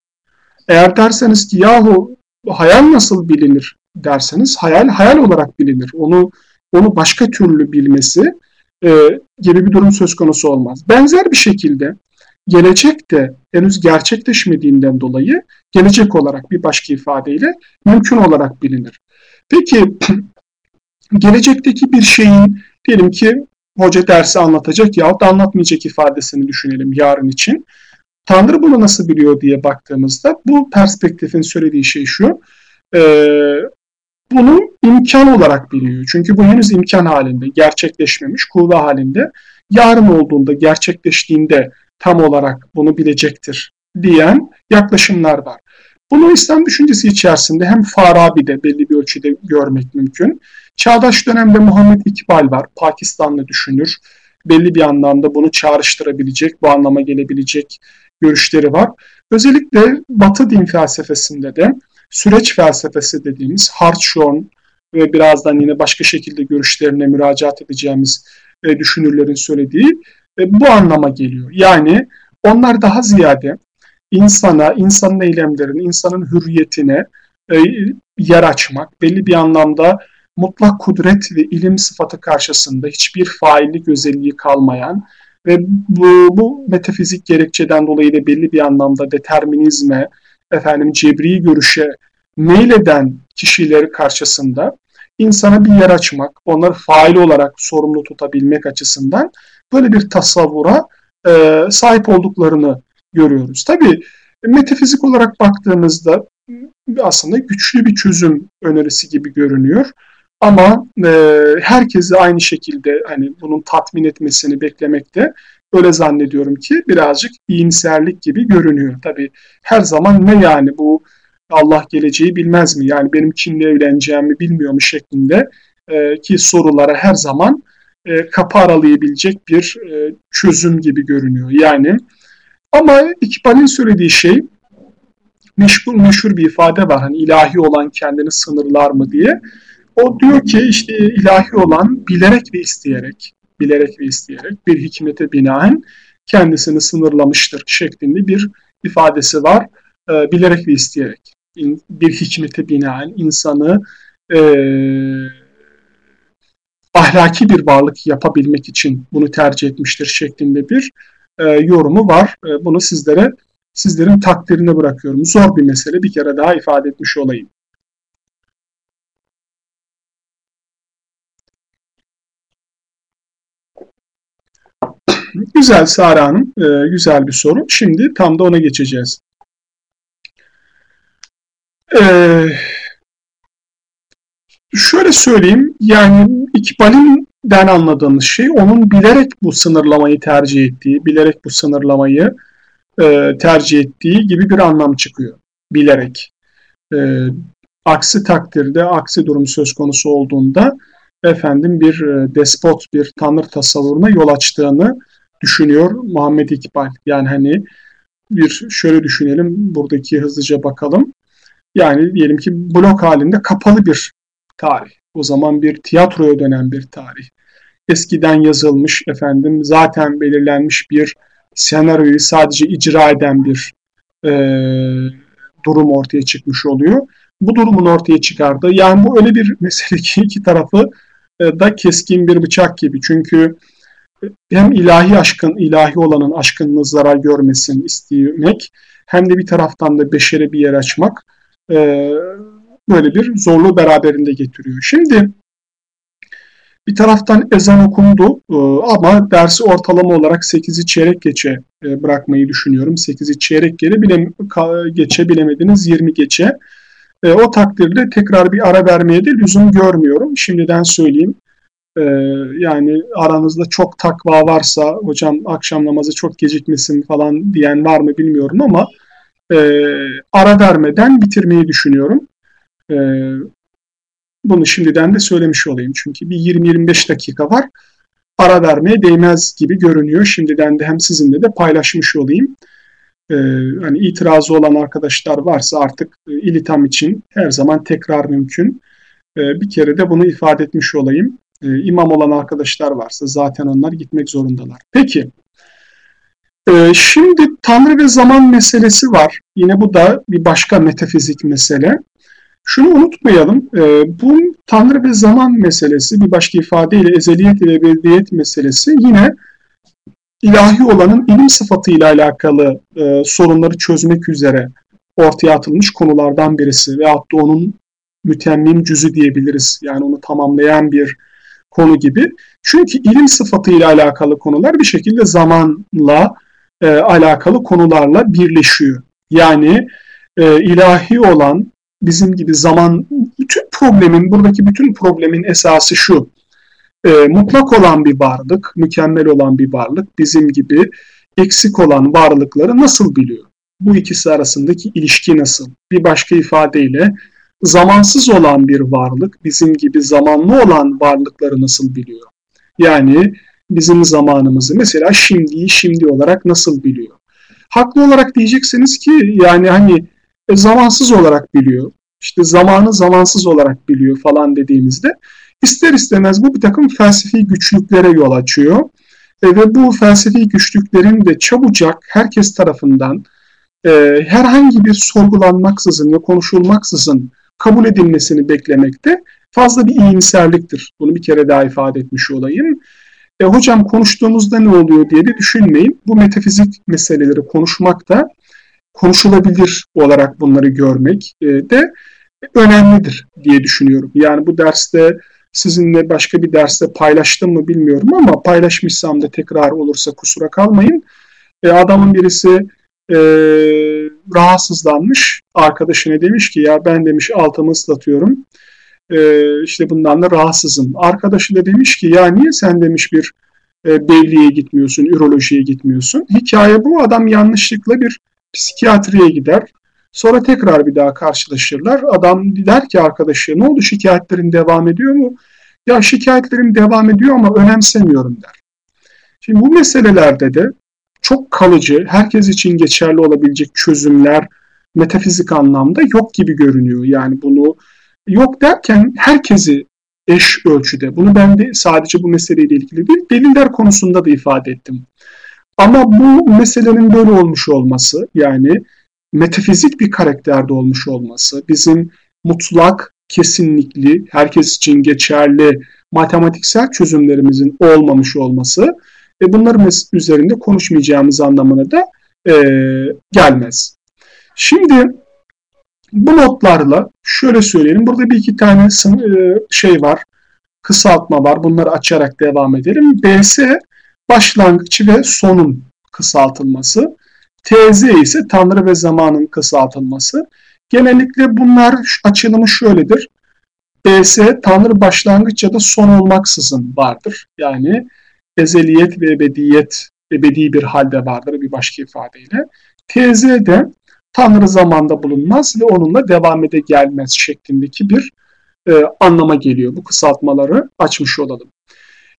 Eğer derseniz ki yahu hayal nasıl bilinir derseniz hayal hayal olarak bilinir. Onu onu başka türlü bilmesi e, gibi bir durum söz konusu olmaz. Benzer bir şekilde gelecek de henüz gerçekleşmediğinden dolayı gelecek olarak bir başka ifadeyle mümkün olarak bilinir. Peki gelecekteki bir şeyin diyelim ki hoca dersi anlatacak yahut da anlatmayacak ifadesini düşünelim yarın için. Tanrı bunu nasıl biliyor diye baktığımızda bu perspektifin söylediği şey şu. E, bunu imkan olarak biliyor. Çünkü bu henüz imkan halinde, gerçekleşmemiş, kuvve halinde. Yarın olduğunda, gerçekleştiğinde tam olarak bunu bilecektir diyen yaklaşımlar var. Bunu İslam düşüncesi içerisinde hem Farabi'de belli bir ölçüde görmek mümkün. Çağdaş dönemde Muhammed İkbal var, Pakistanlı düşünür. Belli bir anlamda bunu çağrıştırabilecek, bu anlama gelebilecek görüşleri var. Özellikle Batı din felsefesinde de süreç felsefesi dediğimiz Hartshorn ve birazdan yine başka şekilde görüşlerine müracaat edeceğimiz e, düşünürlerin söylediği e, bu anlama geliyor. Yani onlar daha ziyade insana, insanın eylemlerine, insanın hürriyetine e, yer açmak, belli bir anlamda mutlak kudret ve ilim sıfatı karşısında hiçbir faillik özelliği kalmayan ve bu, bu metafizik gerekçeden dolayı da belli bir anlamda determinizme, efendim cebri görüşe meyleden kişileri karşısında insana bir yer açmak, onları fail olarak sorumlu tutabilmek açısından böyle bir tasavvura e, sahip olduklarını görüyoruz. Tabi metafizik olarak baktığımızda aslında güçlü bir çözüm önerisi gibi görünüyor. Ama e, herkesi aynı şekilde hani bunun tatmin etmesini beklemekte öyle zannediyorum ki birazcık iyimserlik gibi görünüyor. Tabi her zaman ne yani bu Allah geleceği bilmez mi? Yani benim kimle evleneceğimi bilmiyor mu şeklinde e, ki sorulara her zaman e, kapı aralayabilecek bir e, çözüm gibi görünüyor. Yani ama İkbal'in söylediği şey meşhur, meşhur bir ifade var. Hani ilahi olan kendini sınırlar mı diye. O diyor ki işte ilahi olan bilerek ve isteyerek, bilerek ve isteyerek bir hikmete binaen kendisini sınırlamıştır şeklinde bir ifadesi var. E, bilerek ve isteyerek bir hikmete binaen insanı e, ahlaki bir varlık yapabilmek için bunu tercih etmiştir şeklinde bir e, yorumu var. E, bunu sizlere sizlerin takdirine bırakıyorum. Zor bir mesele bir kere daha ifade etmiş olayım. Güzel Sara Hanım, e, güzel bir soru. Şimdi tam da ona geçeceğiz. Ee, şöyle söyleyeyim, yani İkbal'den anladığımız şey onun bilerek bu sınırlamayı tercih ettiği, bilerek bu sınırlamayı e, tercih ettiği gibi bir anlam çıkıyor. Bilerek. E, aksi takdirde, aksi durum söz konusu olduğunda efendim bir e, despot, bir tanrı tasavvuruna yol açtığını düşünüyor Muhammed İkbal. Yani hani bir şöyle düşünelim, buradaki hızlıca bakalım. Yani diyelim ki blok halinde kapalı bir tarih. O zaman bir tiyatroya dönen bir tarih. Eskiden yazılmış efendim zaten belirlenmiş bir senaryoyu sadece icra eden bir e, durum ortaya çıkmış oluyor. bu durumun ortaya çıkardı. Yani bu öyle bir mesele ki iki tarafı e, da keskin bir bıçak gibi. Çünkü hem ilahi aşkın, ilahi olanın aşkının zarar görmesin istemek hem de bir taraftan da beşere bir yer açmak e, böyle bir zorluğu beraberinde getiriyor. Şimdi bir taraftan ezan okundu e, ama dersi ortalama olarak 8'i çeyrek geçe e, bırakmayı düşünüyorum. 8'i çeyrek geri bile, geçe bilemediniz 20 geçe. E, o takdirde tekrar bir ara vermeye de lüzum görmüyorum. Şimdiden söyleyeyim. Yani aranızda çok takva varsa hocam akşam namazı çok gecikmesin falan diyen var mı bilmiyorum ama ara vermeden bitirmeyi düşünüyorum. Bunu şimdiden de söylemiş olayım. Çünkü bir 20-25 dakika var. Ara vermeye değmez gibi görünüyor. Şimdiden de hem sizinle de paylaşmış olayım. Ee, hani itirazı olan arkadaşlar varsa artık e, ilitam için her zaman tekrar mümkün. Ee, bir kere de bunu ifade etmiş olayım. Ee, imam olan arkadaşlar varsa zaten onlar gitmek zorundalar. Peki. Ee, şimdi Tanrı ve zaman meselesi var. Yine bu da bir başka metafizik mesele. Şunu unutmayalım, e, bu Tanrı ve zaman meselesi, bir başka ifadeyle ezeliyet ve ebediyet meselesi yine ilahi olanın ilim sıfatıyla alakalı e, sorunları çözmek üzere ortaya atılmış konulardan birisi veyahut da onun mütemmim cüzü diyebiliriz. Yani onu tamamlayan bir konu gibi. Çünkü ilim sıfatıyla alakalı konular bir şekilde zamanla e, alakalı konularla birleşiyor. Yani e, ilahi olan bizim gibi zaman, bütün problemin, buradaki bütün problemin esası şu. E, mutlak olan bir varlık, mükemmel olan bir varlık bizim gibi eksik olan varlıkları nasıl biliyor? Bu ikisi arasındaki ilişki nasıl? Bir başka ifadeyle zamansız olan bir varlık bizim gibi zamanlı olan varlıkları nasıl biliyor? Yani bizim zamanımızı mesela şimdiyi şimdi olarak nasıl biliyor? Haklı olarak diyeceksiniz ki yani hani e, zamansız olarak biliyor. İşte zamanı zamansız olarak biliyor falan dediğimizde ister istemez bu bir takım felsefi güçlüklere yol açıyor. E, ve bu felsefi güçlüklerin de çabucak herkes tarafından e, herhangi bir sorgulanmaksızın ve konuşulmaksızın kabul edilmesini beklemekte fazla bir iyimserliktir. Bunu bir kere daha ifade etmiş olayım. E, hocam konuştuğumuzda ne oluyor diye de düşünmeyin. Bu metafizik meseleleri konuşmakta konuşulabilir olarak bunları görmek e, de önemlidir diye düşünüyorum. Yani bu derste sizinle başka bir derste paylaştım mı bilmiyorum ama paylaşmışsam da tekrar olursa kusura kalmayın. E, adamın birisi e, rahatsızlanmış. Arkadaşına demiş ki ya ben demiş altımı ıslatıyorum. İşte bundan da rahatsızım. Arkadaşı da demiş ki ya niye sen demiş bir e, bevliye gitmiyorsun, ürolojiye gitmiyorsun. Hikaye bu. Adam yanlışlıkla bir psikiyatriye gider. Sonra tekrar bir daha karşılaşırlar. Adam der ki arkadaşı ne oldu şikayetlerin devam ediyor mu? Ya şikayetlerim devam ediyor ama önemsemiyorum der. Şimdi bu meselelerde de çok kalıcı, herkes için geçerli olabilecek çözümler metafizik anlamda yok gibi görünüyor. Yani bunu yok derken herkesi eş ölçüde, bunu ben de sadece bu meseleyle ilgili değil, deliller konusunda da ifade ettim. Ama bu meselenin böyle olmuş olması yani metafizik bir karakterde olmuş olması, bizim mutlak, kesinlikli, herkes için geçerli matematiksel çözümlerimizin olmamış olması ve bunların üzerinde konuşmayacağımız anlamına da e, gelmez. Şimdi bu notlarla şöyle söyleyelim. Burada bir iki tane e, şey var. Kısaltma var. Bunları açarak devam edelim. BS başlangıç ve sonun kısaltılması. TZ ise Tanrı ve zamanın kısaltılması. Genellikle bunlar açılımı şöyledir. BS Tanrı başlangıç ya da son olmaksızın vardır. Yani ezeliyet ve ebediyet ebedi bir halde vardır bir başka ifadeyle. TZ de Tanrı zamanda bulunmaz ve onunla devam ede gelmez şeklindeki bir e, anlama geliyor. Bu kısaltmaları açmış olalım.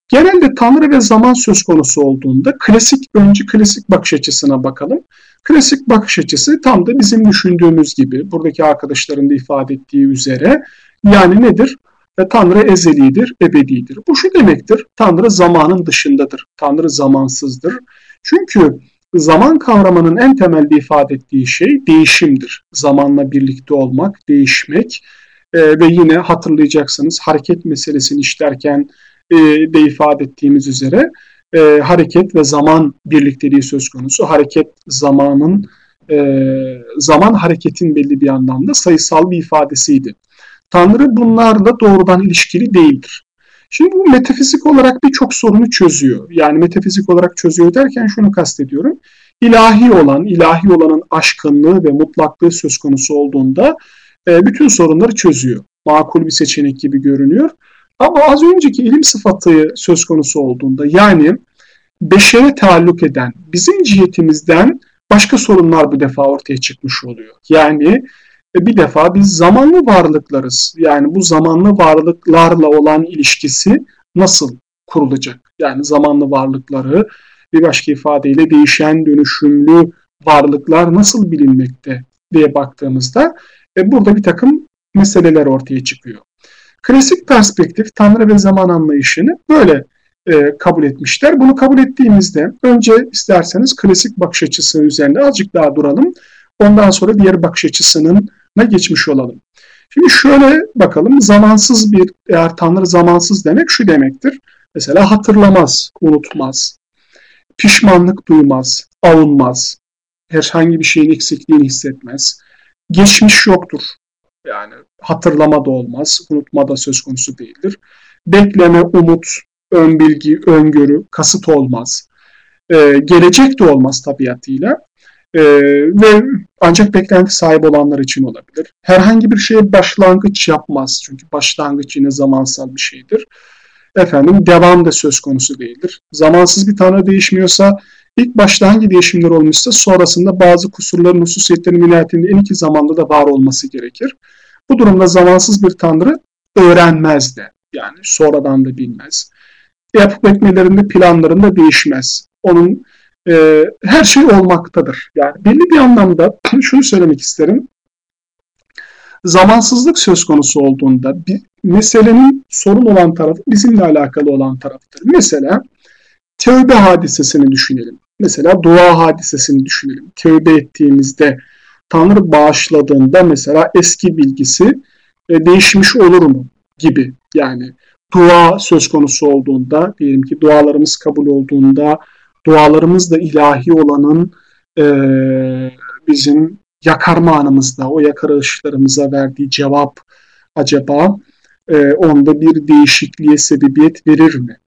Genelde Tanrı ve zaman söz konusu olduğunda klasik önce klasik bakış açısına bakalım. Klasik bakış açısı tam da bizim düşündüğümüz gibi buradaki arkadaşların da ifade ettiği üzere yani nedir? E, Tanrı ezelidir, ebedidir. Bu şu demektir. Tanrı zamanın dışındadır. Tanrı zamansızdır. Çünkü zaman kavramının en temelde ifade ettiği şey değişimdir. Zamanla birlikte olmak, değişmek e, ve yine hatırlayacaksınız hareket meselesini işlerken e, de ifade ettiğimiz üzere e, hareket ve zaman birlikteliği söz konusu. Hareket zamanın e, zaman hareketin belli bir anlamda sayısal bir ifadesiydi. Tanrı bunlarla doğrudan ilişkili değildir. Şimdi bu metafizik olarak birçok sorunu çözüyor. Yani metafizik olarak çözüyor derken şunu kastediyorum. İlahi olan, ilahi olanın aşkınlığı ve mutlaklığı söz konusu olduğunda e, bütün sorunları çözüyor. Makul bir seçenek gibi görünüyor. Ama az önceki ilim sıfatı söz konusu olduğunda yani beşere taalluk eden bizim cihetimizden başka sorunlar bu defa ortaya çıkmış oluyor. Yani e, bir defa biz zamanlı varlıklarız. Yani bu zamanlı varlıklarla olan ilişkisi nasıl kurulacak? Yani zamanlı varlıkları bir başka ifadeyle değişen, dönüşümlü varlıklar nasıl bilinmekte diye baktığımızda e, burada bir takım meseleler ortaya çıkıyor. Klasik perspektif Tanrı ve zaman anlayışını böyle e, kabul etmişler. Bunu kabul ettiğimizde önce isterseniz klasik bakış açısı üzerinde azıcık daha duralım. Ondan sonra diğer bakış açısının geçmiş olalım. Şimdi şöyle bakalım zamansız bir eğer Tanrı zamansız demek şu demektir. Mesela hatırlamaz, unutmaz, pişmanlık duymaz, avunmaz, herhangi bir şeyin eksikliğini hissetmez. Geçmiş yoktur. Yani hatırlama da olmaz, unutma da söz konusu değildir. Bekleme, umut, ön bilgi, öngörü, kasıt olmaz. Ee, gelecek de olmaz tabiatıyla. Ee, ve ancak beklenti sahibi olanlar için olabilir. Herhangi bir şeye başlangıç yapmaz. Çünkü başlangıç yine zamansal bir şeydir. Efendim devam da söz konusu değildir. Zamansız bir tanrı değişmiyorsa ilk başta hangi değişimler olmuşsa sonrasında bazı kusurların hususiyetlerin minayetinde en iki zamanda da var olması gerekir. Bu durumda zamansız bir tanrı öğrenmez de. Yani sonradan da bilmez. Yapıp etmelerinde planlarında değişmez. Onun e, her şey olmaktadır. Yani belli bir anlamda [CLEARS THROAT] şunu söylemek isterim. Zamansızlık söz konusu olduğunda bir meselenin sorun olan tarafı bizimle alakalı olan tarafıdır. Mesela tövbe hadisesini düşünelim. Mesela dua hadisesini düşünelim. Tövbe ettiğimizde Tanrı bağışladığında mesela eski bilgisi e, değişmiş olur mu gibi. Yani dua söz konusu olduğunda diyelim ki dualarımız kabul olduğunda dualarımız da ilahi olanın e, bizim yakarma anımızda, o yakarışlarımıza verdiği cevap acaba e, onda bir değişikliğe sebebiyet verir mi?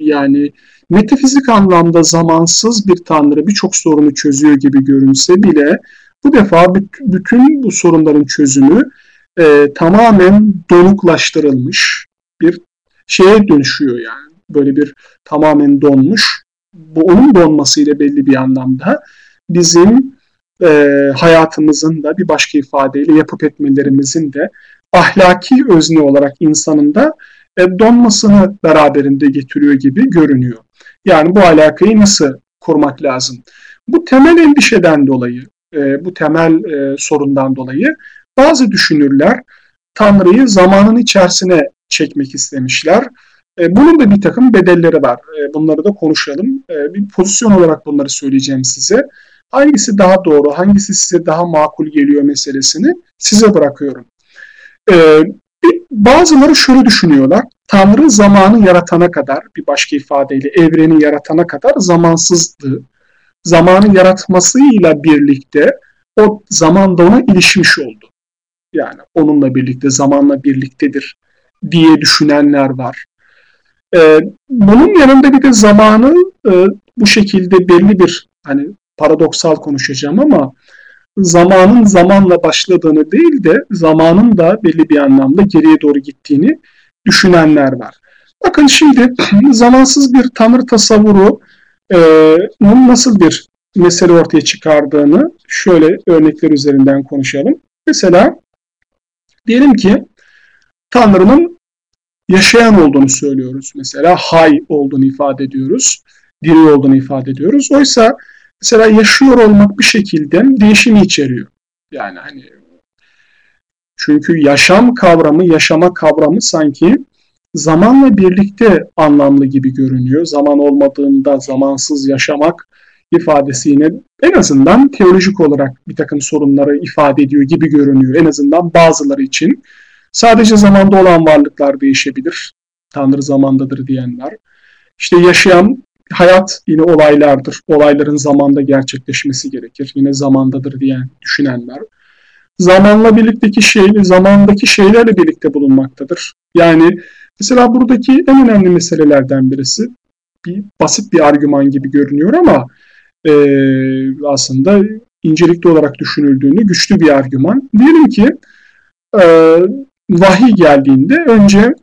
Yani metafizik anlamda zamansız bir tanrı birçok sorunu çözüyor gibi görünse bile bu defa bütün bu sorunların çözümü e, tamamen donuklaştırılmış bir şeye dönüşüyor yani. Böyle bir tamamen donmuş bu onun donmasıyla belli bir anlamda bizim e, hayatımızın da bir başka ifadeyle yapıp etmelerimizin de ahlaki özne olarak insanın da e, donmasını beraberinde getiriyor gibi görünüyor. Yani bu alakayı nasıl kurmak lazım? Bu temel endişeden dolayı, e, bu temel e, sorundan dolayı bazı düşünürler Tanrı'yı zamanın içerisine çekmek istemişler e, bunun da bir takım bedelleri var. E, bunları da konuşalım. E, bir pozisyon olarak bunları söyleyeceğim size. Hangisi daha doğru, hangisi size daha makul geliyor meselesini size bırakıyorum. Bazıları şöyle düşünüyorlar. Tanrı zamanı yaratana kadar, bir başka ifadeyle evreni yaratana kadar zamansızdı. Zamanı yaratmasıyla birlikte o zaman da ona ilişmiş oldu. Yani onunla birlikte, zamanla birliktedir diye düşünenler var. Ee, bunun yanında bir de zamanı e, bu şekilde belli bir hani paradoksal konuşacağım ama zamanın zamanla başladığını değil de zamanın da belli bir anlamda geriye doğru gittiğini düşünenler var. Bakın şimdi [CLEARS THROAT] zamansız bir tanrı tasavvuru e, nasıl bir mesele ortaya çıkardığını şöyle örnekler üzerinden konuşalım. Mesela diyelim ki Tanrı'nın yaşayan olduğunu söylüyoruz. Mesela hay olduğunu ifade ediyoruz. Diri olduğunu ifade ediyoruz. Oysa mesela yaşıyor olmak bir şekilde değişimi içeriyor. Yani hani çünkü yaşam kavramı, yaşama kavramı sanki zamanla birlikte anlamlı gibi görünüyor. Zaman olmadığında zamansız yaşamak ifadesi yine en azından teolojik olarak bir takım sorunları ifade ediyor gibi görünüyor. En azından bazıları için. Sadece zamanda olan varlıklar değişebilir. Tanrı zamandadır diyenler. İşte yaşayan hayat yine olaylardır. Olayların zamanda gerçekleşmesi gerekir. Yine zamandadır diyen düşünenler. Zamanla birlikteki şey, zamandaki şeylerle birlikte bulunmaktadır. Yani mesela buradaki en önemli meselelerden birisi bir basit bir argüman gibi görünüyor ama e, aslında incelikli olarak düşünüldüğünde güçlü bir argüman. Diyelim ki e, vahiy geldiğinde önce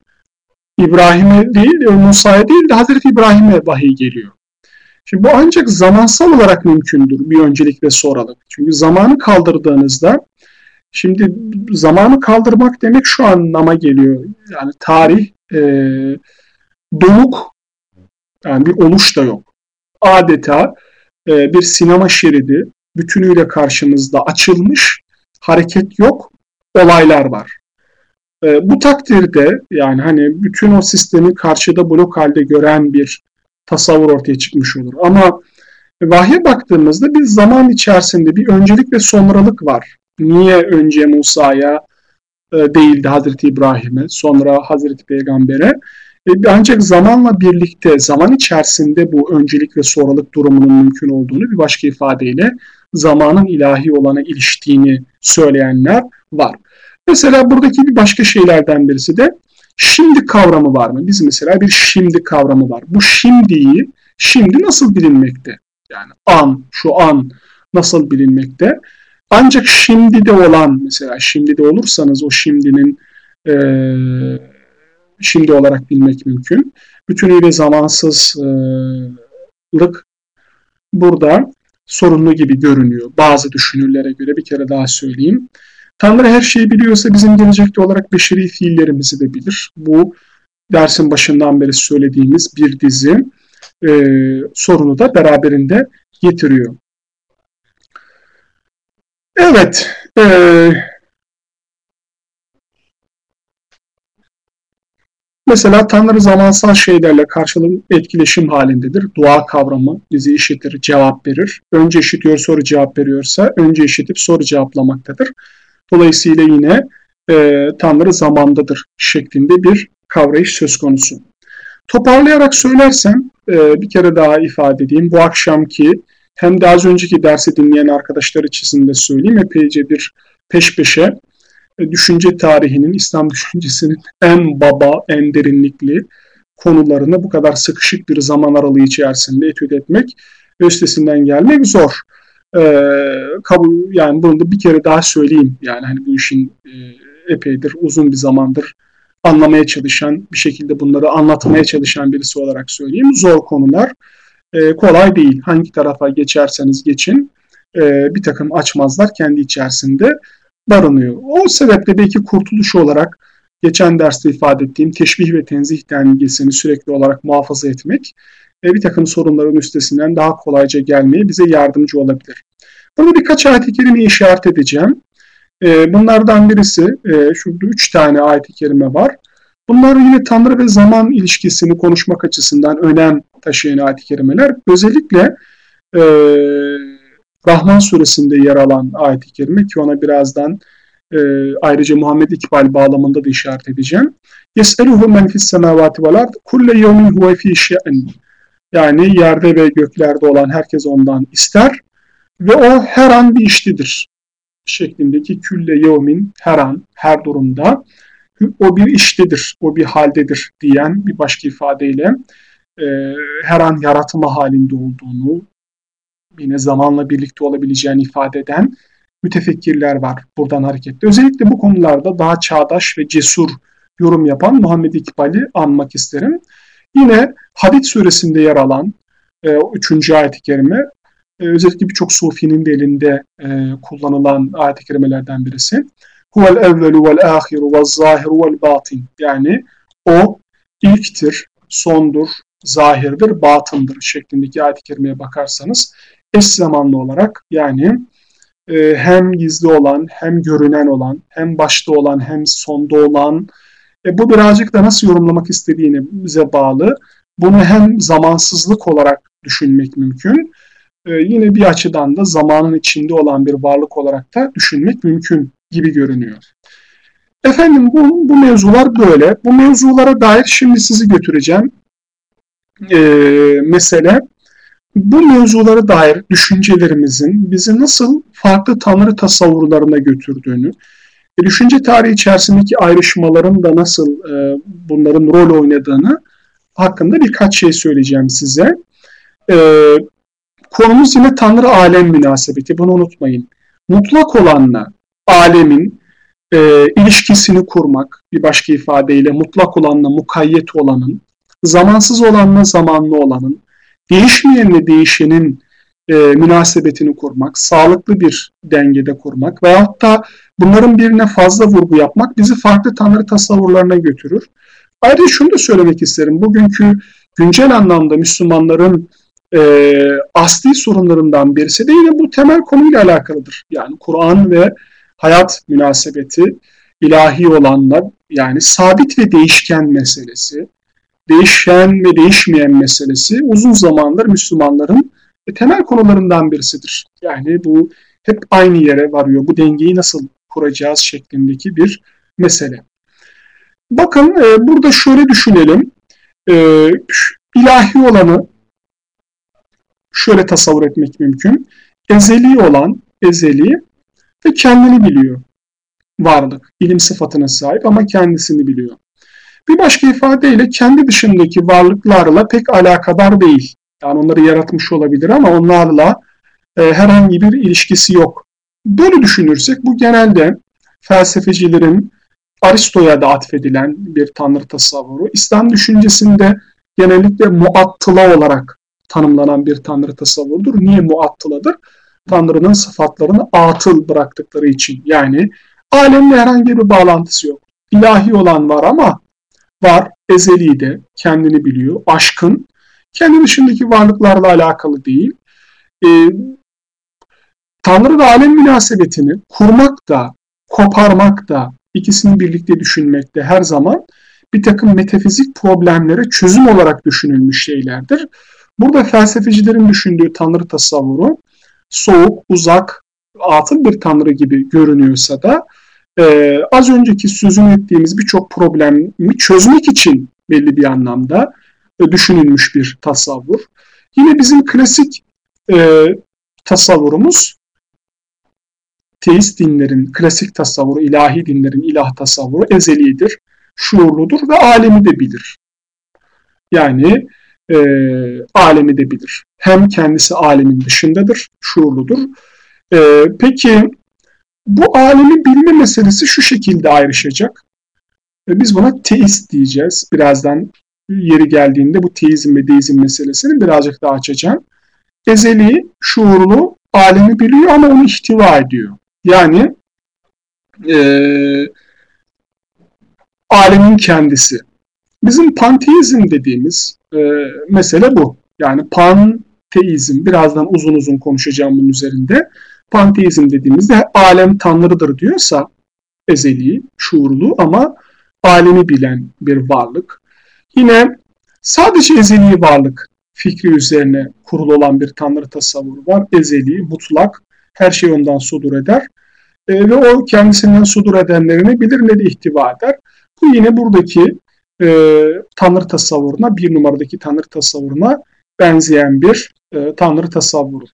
İbrahim'e değil, Musa'ya değil de Hazreti İbrahim'e vahiy geliyor. Şimdi bu ancak zamansal olarak mümkündür bir öncelik ve sonralık. Çünkü zamanı kaldırdığınızda şimdi zamanı kaldırmak demek şu anlama geliyor. Yani tarih e, donuk yani bir oluş da yok. Adeta e, bir sinema şeridi bütünüyle karşımızda açılmış, hareket yok, olaylar var. E, bu takdirde yani hani bütün o sistemi karşıda blok halde gören bir tasavvur ortaya çıkmış olur. Ama vahye baktığımızda bir zaman içerisinde bir öncelik ve sonralık var. Niye önce Musa'ya e, değildi Hazreti İbrahim'e, sonra Hazreti Peygamber'e? E, ancak zamanla birlikte, zaman içerisinde bu öncelik ve sonralık durumunun mümkün olduğunu bir başka ifadeyle zamanın ilahi olana iliştiğini söyleyenler var. Mesela buradaki bir başka şeylerden birisi de şimdi kavramı var mı? Biz mesela bir şimdi kavramı var. Bu şimdiyi, şimdi nasıl bilinmekte? Yani an, şu an nasıl bilinmekte? Ancak şimdi de olan mesela şimdi de olursanız o şimdinin e, şimdi olarak bilmek mümkün. Bütünüyle zamansızlık burada sorunlu gibi görünüyor. Bazı düşünürlere göre bir kere daha söyleyeyim. Tanrı her şeyi biliyorsa bizim gelecekte olarak beşeri fiillerimizi de bilir. Bu dersin başından beri söylediğimiz bir dizi e, sorunu da beraberinde getiriyor. Evet, e, Mesela Tanrı zamansal şeylerle karşılıklı etkileşim halindedir. Dua kavramı bizi işitir, cevap verir. Önce işitiyor, sonra cevap veriyorsa önce işitip sonra cevaplamaktadır. Dolayısıyla yine e, Tanrı zamandadır şeklinde bir kavrayış söz konusu. Toparlayarak söylersem e, bir kere daha ifade edeyim. Bu akşamki hem de az önceki dersi dinleyen arkadaşlar için de söyleyeyim epeyce bir peş peşe e, düşünce tarihinin, İslam [LAUGHS] düşüncesinin en baba, en derinlikli konularını bu kadar sıkışık bir zaman aralığı içerisinde etüt etmek üstesinden gelmek zor. Ee, kabul yani bunu da bir kere daha söyleyeyim. Yani hani bu işin e, epeydir, uzun bir zamandır anlamaya çalışan, bir şekilde bunları anlatmaya çalışan birisi olarak söyleyeyim. Zor konular. E, kolay değil. Hangi tarafa geçerseniz geçin e, bir takım açmazlar kendi içerisinde barınıyor. O sebeple belki kurtuluş olarak geçen derste ifade ettiğim teşbih ve tenzih dengesini sürekli olarak muhafaza etmek ve bir takım sorunların üstesinden daha kolayca gelmeye bize yardımcı olabilir. Bunu birkaç ayet-i kerime işaret edeceğim. Ee, bunlardan birisi, e, şurada üç tane ayet-i kerime var. Bunlar yine Tanrı ve zaman ilişkisini konuşmak açısından önem taşıyan ayet-i kerimeler. Özellikle e, Rahman suresinde yer alan ayet-i kerime ki ona birazdan e, ayrıca Muhammed İkbal bağlamında da işaret edeceğim. يَسْأَلُهُ مَنْ فِي السَّمَاوَاتِ وَالْاَرْضِ كُلَّ يَوْمٍ هُوَ ف۪ي شَأْنٍ Yani yerde ve göklerde olan herkes ondan ister ve o her an bir iştidir şeklindeki külle yevmin her an, her durumda o bir iştedir, o bir haldedir diyen bir başka ifadeyle e, her an yaratma halinde olduğunu, yine zamanla birlikte olabileceğini ifade eden mütefekkirler var buradan hareketle. Özellikle bu konularda daha çağdaş ve cesur yorum yapan Muhammed İkbal'i anmak isterim. Yine Hadid suresinde yer alan e, 3. ayet-i kerime e, özellikle birçok sufinin de elinde e, kullanılan ayet-i kerimelerden birisi. Huvel evvelu vel ahiru vel zahiru vel batin. Yani o ilktir, sondur, zahirdir, batındır şeklindeki ayet-i kerimeye bakarsanız eş zamanlı olarak yani e, hem gizli olan, hem görünen olan, hem başta olan, hem sonda olan e, bu birazcık da nasıl yorumlamak istediğini bize bağlı. Bunu hem zamansızlık olarak düşünmek mümkün e, yine bir açıdan da zamanın içinde olan bir varlık olarak da düşünmek mümkün gibi görünüyor. Efendim bu, bu mevzular böyle. Bu mevzulara dair şimdi sizi götüreceğim. Ee, mesele bu mevzulara dair düşüncelerimizin bizi nasıl farklı tanrı tasavvurlarına götürdüğünü, e, düşünce tarihi içerisindeki ayrışmaların da nasıl e, bunların rol oynadığını hakkında birkaç şey söyleyeceğim size. E, konumuz yine Tanrı alem münasebeti, bunu unutmayın. Mutlak olanla alemin e, ilişkisini kurmak, bir başka ifadeyle mutlak olanla mukayyet olanın, zamansız olanla zamanlı olanın, değişmeyenle değişenin e, münasebetini kurmak, sağlıklı bir dengede kurmak veyahut da bunların birine fazla vurgu yapmak bizi farklı tanrı tasavvurlarına götürür. Ayrıca şunu da söylemek isterim. Bugünkü güncel anlamda Müslümanların e, asli sorunlarından birisi de yine bu temel konuyla alakalıdır. Yani Kur'an ve hayat münasebeti, ilahi olanlar yani sabit ve değişken meselesi, değişen ve değişmeyen meselesi uzun zamandır Müslümanların temel konularından birisidir. Yani bu hep aynı yere varıyor. Bu dengeyi nasıl kuracağız şeklindeki bir mesele. Bakın e, burada şöyle düşünelim. E, ilahi olanı şöyle tasavvur etmek mümkün. Ezeli olan, ezeli ve kendini biliyor. Varlık, ilim sıfatına sahip ama kendisini biliyor. Bir başka ifadeyle kendi dışındaki varlıklarla pek alakadar değil. Yani onları yaratmış olabilir ama onlarla e, herhangi bir ilişkisi yok. Böyle düşünürsek bu genelde felsefecilerin Aristo'ya da atfedilen bir tanrı tasavvuru. İslam düşüncesinde genellikle muattıla olarak tanımlanan bir tanrı tasavvurudur. Niye muattıladır? Tanrı'nın sıfatlarını atıl bıraktıkları için. Yani alemle herhangi bir bağlantısı yok. İlahi olan var ama var, ezeli de, kendini biliyor, aşkın, kendi dışındaki varlıklarla alakalı değil. Ee, Tanrı ve alem münasebetini kurmak da, koparmak da, ikisini birlikte düşünmek de her zaman bir takım metafizik problemlere çözüm olarak düşünülmüş şeylerdir. Burada felsefecilerin düşündüğü tanrı tasavvuru soğuk, uzak, atıl bir tanrı gibi görünüyorsa da e, az önceki sözünü ettiğimiz birçok problemi çözmek için belli bir anlamda e, düşünülmüş bir tasavvur. Yine bizim klasik e, tasavvurumuz teist dinlerin klasik tasavvuru, ilahi dinlerin ilah tasavvuru ezelidir, şuurludur ve alemi de bilir. Yani e, alemi de bilir. Hem kendisi alemin dışındadır, şuurludur. E, peki bu alemi bilme meselesi şu şekilde ayrışacak. E, biz buna teist diyeceğiz. Birazdan yeri geldiğinde bu teizm ve deizm meselesini birazcık daha açacağım. Ezeli, şuurlu, alemi biliyor ama onu ihtiva ediyor. Yani e, alemin kendisi. Bizim panteizm dediğimiz e, mesele bu. Yani panteizm, birazdan uzun uzun konuşacağım bunun üzerinde. Panteizm dediğimizde alem tanrıdır diyorsa ezeli, şuurlu ama alemi bilen bir varlık. Yine sadece ezeli varlık fikri üzerine kurulu olan bir tanrı tasavvuru var. Ezeli, mutlak, her şey ondan sudur eder. E, ve o kendisinden sudur edenlerini bilir ne de ihtiva eder. Bu yine buradaki e, tanrı tasavvuruna, bir numaradaki tanrı tasavvuruna benzeyen bir e, tanrı tasavvuru.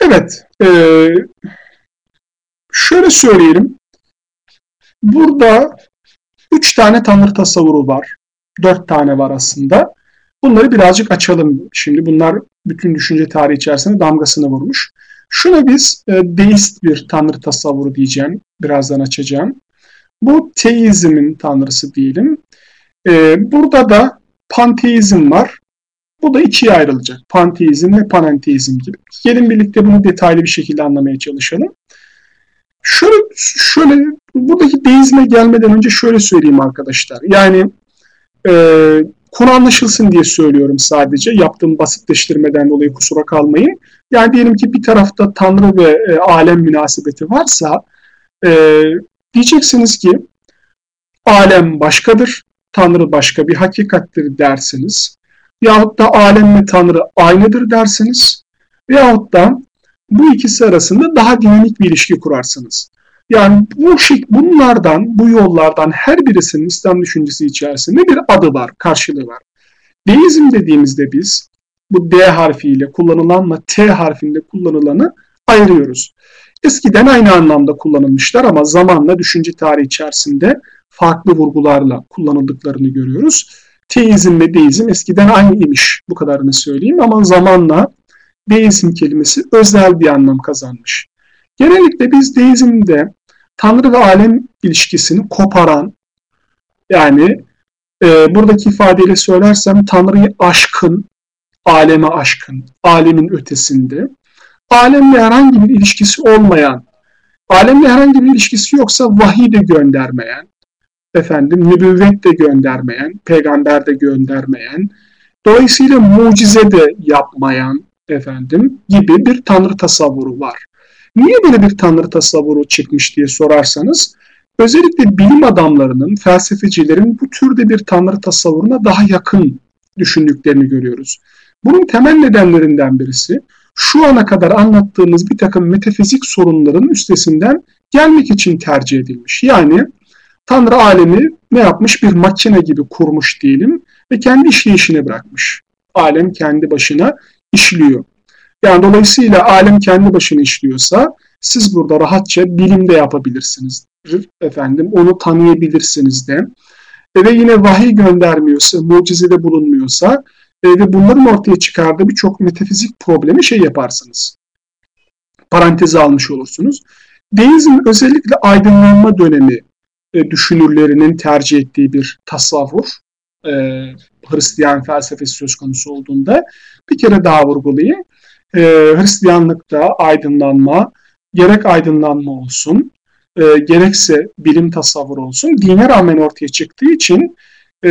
Evet, e, şöyle söyleyelim. Burada üç tane tanrı tasavvuru var. Dört tane var aslında. Bunları birazcık açalım. Şimdi bunlar bütün düşünce tarihi içerisinde damgasını vurmuş. Şuna biz e, deist bir tanrı tasavvuru diyeceğim. Birazdan açacağım. Bu teizmin tanrısı diyelim. E, burada da panteizm var. Bu da ikiye ayrılacak. Panteizm ve panenteizm gibi. Gelin birlikte bunu detaylı bir şekilde anlamaya çalışalım. Şöyle, şöyle buradaki deizme gelmeden önce şöyle söyleyeyim arkadaşlar. Yani e, konu anlaşılsın diye söylüyorum sadece. Yaptığım basitleştirmeden dolayı kusura kalmayın. Yani diyelim ki bir tarafta Tanrı ve e, alem münasebeti varsa e, diyeceksiniz ki alem başkadır, Tanrı başka bir hakikattir dersiniz. yahut da alem ve Tanrı aynıdır dersiniz veyahut da bu ikisi arasında daha dinamik bir ilişki kurarsınız. Yani bu şik, bunlardan, bu yollardan her birisinin İslam düşüncesi içerisinde bir adı var, karşılığı var. Deizm dediğimizde biz bu D harfiyle kullanılanla T harfinde kullanılanı ayırıyoruz. Eskiden aynı anlamda kullanılmışlar ama zamanla düşünce tarihi içerisinde farklı vurgularla kullanıldıklarını görüyoruz. Teizm ve deizm eskiden aynı imiş bu kadarını söyleyeyim ama zamanla deizm kelimesi özel bir anlam kazanmış. Genellikle biz deizmde Tanrı ve alem ilişkisini koparan yani e, buradaki ifadeyle söylersem Tanrı'yı aşkın, aleme aşkın, alemin ötesinde, alemle herhangi bir ilişkisi olmayan, alemle herhangi bir ilişkisi yoksa vahiy de göndermeyen, efendim nübüvvet de göndermeyen, peygamber de göndermeyen, dolayısıyla mucize de yapmayan efendim gibi bir tanrı tasavvuru var. Niye böyle bir tanrı tasavvuru çıkmış diye sorarsanız, özellikle bilim adamlarının, felsefecilerin bu türde bir tanrı tasavvuruna daha yakın düşündüklerini görüyoruz. Bunun temel nedenlerinden birisi şu ana kadar anlattığımız bir takım metafizik sorunların üstesinden gelmek için tercih edilmiş. Yani Tanrı alemi ne yapmış? Bir makine gibi kurmuş diyelim ve kendi işleyişine bırakmış. Alem kendi başına işliyor. Yani dolayısıyla alem kendi başına işliyorsa siz burada rahatça bilimde yapabilirsiniz. Efendim onu tanıyabilirsiniz de. Ve yine vahiy göndermiyorsa, mucizede bulunmuyorsa e, ve bunların ortaya çıkardığı birçok metafizik problemi şey yaparsınız. Paranteze almış olursunuz. Deizm özellikle aydınlanma dönemi e, düşünürlerinin tercih ettiği bir tasavvur. E, Hristiyan felsefesi söz konusu olduğunda bir kere daha vurgulayayım. E, Hristiyanlıkta aydınlanma, gerek aydınlanma olsun, e, gerekse bilim tasavvur olsun, dine rağmen ortaya çıktığı için e,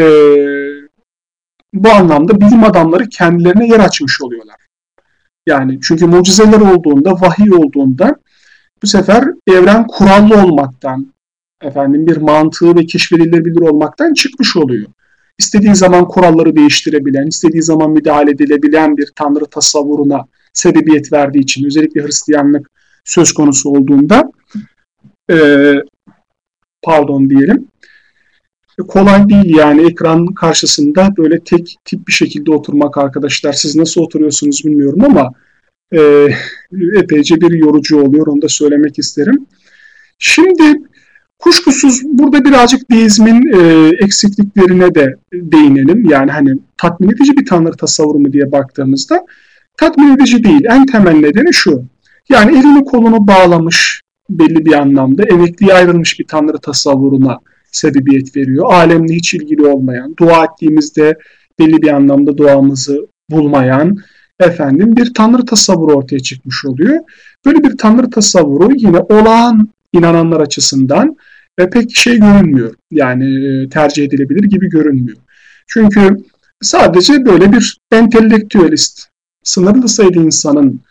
bu anlamda bilim adamları kendilerine yer açmış oluyorlar. Yani çünkü mucizeler olduğunda, vahiy olduğunda bu sefer evren kurallı olmaktan, efendim bir mantığı ve keşfedilebilir olmaktan çıkmış oluyor. İstediği zaman kuralları değiştirebilen, istediği zaman müdahale edilebilen bir tanrı tasavvuruna sebebiyet verdiği için özellikle Hristiyanlık söz konusu olduğunda e, pardon diyelim kolay değil yani ekran karşısında böyle tek tip bir şekilde oturmak arkadaşlar. Siz nasıl oturuyorsunuz bilmiyorum ama e, epeyce bir yorucu oluyor onu da söylemek isterim. Şimdi kuşkusuz burada birazcık deizmin e, eksikliklerine de değinelim. Yani hani tatmin edici bir tanrı tasavvuru mu diye baktığımızda tatmin edici değil. En temel nedeni şu. Yani elini kolunu bağlamış belli bir anlamda emekliye ayrılmış bir tanrı tasavvuruna sebebiyet veriyor. Alemle hiç ilgili olmayan, dua ettiğimizde belli bir anlamda duamızı bulmayan efendim bir tanrı tasavvuru ortaya çıkmış oluyor. Böyle bir tanrı tasavvuru yine olağan inananlar açısından e, pek şey görünmüyor. Yani e, tercih edilebilir gibi görünmüyor. Çünkü sadece böyle bir entelektüelist, sınırlı sayıda insanın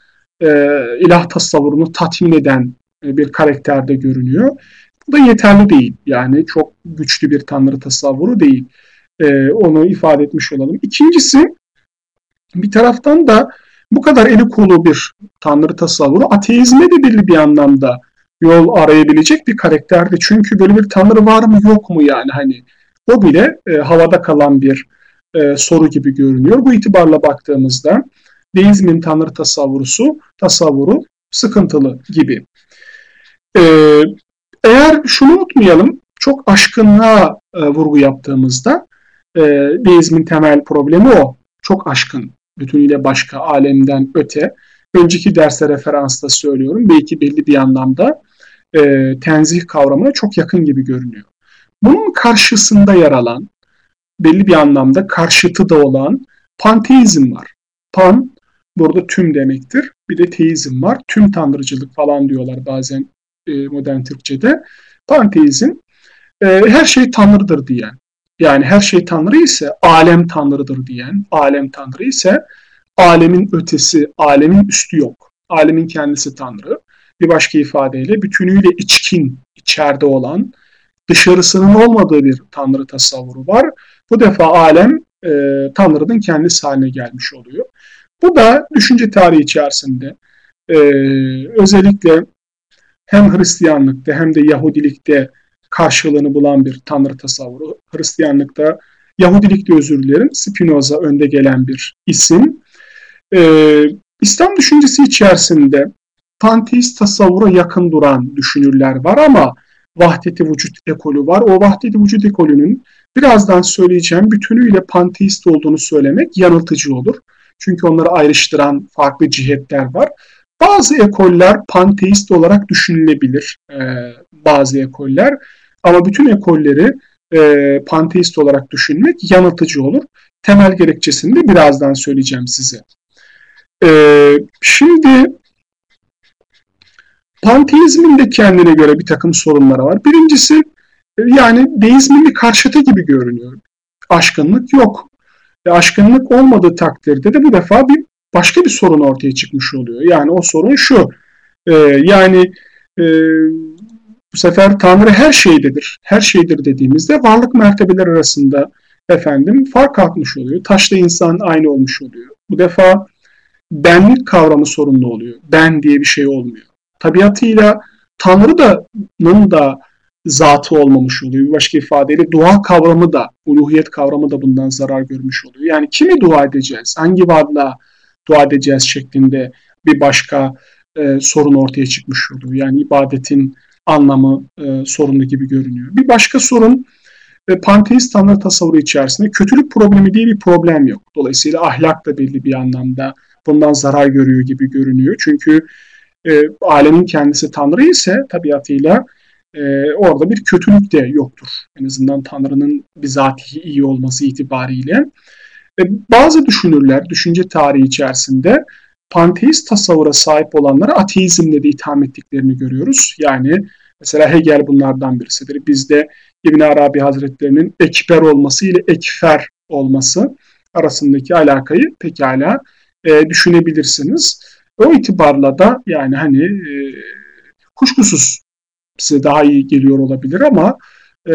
e, ilah tasavvurunu tatmin eden e, bir karakterde görünüyor. Da yeterli değil. Yani çok güçlü bir tanrı tasavvuru değil. E, onu ifade etmiş olalım. İkincisi bir taraftan da bu kadar eli kolu bir tanrı tasavvuru ateizme de belli bir anlamda yol arayabilecek bir karakterdi. Çünkü böyle bir tanrı var mı yok mu yani hani o bile e, havada kalan bir e, soru gibi görünüyor. Bu itibarla baktığımızda deizmin tanrı tasavvurusu, tasavvuru sıkıntılı gibi. E, eğer şunu unutmayalım, çok aşkınlığa e, vurgu yaptığımızda e, deizmin temel problemi o. Çok aşkın, bütünüyle başka, alemden öte. Önceki derste referansta söylüyorum. Belki belli bir anlamda e, tenzih kavramına çok yakın gibi görünüyor. Bunun karşısında yer alan, belli bir anlamda karşıtı da olan panteizm var. Pan burada tüm demektir. Bir de teizm var. Tüm tanrıcılık falan diyorlar bazen e, modern Türkçe'de. Panteizm e, her şey tanrıdır diyen. Yani her şey tanrı ise alem tanrıdır diyen. Alem tanrı ise alemin ötesi, alemin üstü yok. Alemin kendisi tanrı bir başka ifadeyle bütünüyle içkin, içeride olan, dışarısının olmadığı bir tanrı tasavvuru var. Bu defa alem e, Tanrı'nın kendisi haline gelmiş oluyor. Bu da düşünce tarihi içerisinde e, özellikle hem Hristiyanlıkta hem de Yahudilikte karşılığını bulan bir Tanrı tasavvuru. Hristiyanlıkta, Yahudilikte özür dilerim, Spinoza önde gelen bir isim. Ee, İslam düşüncesi içerisinde panteist tasavvura yakın duran düşünürler var ama vahdeti vücut ekolü var. O vahdeti vücut ekolünün birazdan söyleyeceğim bütünüyle panteist olduğunu söylemek yanıltıcı olur. Çünkü onları ayrıştıran farklı cihetler var. Bazı ekoller panteist olarak düşünülebilir. E, bazı ekoller. Ama bütün ekolleri e, panteist olarak düşünmek yanıltıcı olur. Temel gerekçesini de birazdan söyleyeceğim size. E, şimdi panteizmin de kendine göre bir takım sorunları var. Birincisi e, yani deizmin bir karşıtı gibi görünüyor. Aşkınlık yok. Ve aşkınlık olmadığı takdirde de bu defa bir başka bir sorun ortaya çıkmış oluyor. Yani o sorun şu. E, yani e, bu sefer Tanrı her şeydedir. Her şeydir dediğimizde varlık mertebeler arasında efendim fark kalkmış oluyor. Taşla insan aynı olmuş oluyor. Bu defa benlik kavramı sorunlu oluyor. Ben diye bir şey olmuyor. Tabiatıyla Tanrı da'nın da zatı olmamış oluyor. Bir başka ifadeyle dua kavramı da, uluhiyet kavramı da bundan zarar görmüş oluyor. Yani kimi dua edeceğiz, hangi varlığa dua edeceğiz şeklinde bir başka e, sorun ortaya çıkmış oluyor. Yani ibadetin anlamı e, sorunlu gibi görünüyor. Bir başka sorun e, panteist tanrı tasavvuru içerisinde kötülük problemi diye bir problem yok. Dolayısıyla ahlak da belli bir anlamda bundan zarar görüyor gibi görünüyor. Çünkü e, alemin kendisi tanrı ise tabiatıyla e, orada bir kötülük de yoktur. En azından tanrının bizatihi iyi olması itibariyle. Ve bazı düşünürler, düşünce tarihi içerisinde panteist tasavvura sahip olanları ateizmle de itham ettiklerini görüyoruz. Yani mesela Hegel bunlardan birisidir. Bizde İbn Arabi Hazretlerinin ekber olması ile ekfer olması arasındaki alakayı pekala e, düşünebilirsiniz. O itibarla da yani hani e, kuşkusuz size daha iyi geliyor olabilir ama e,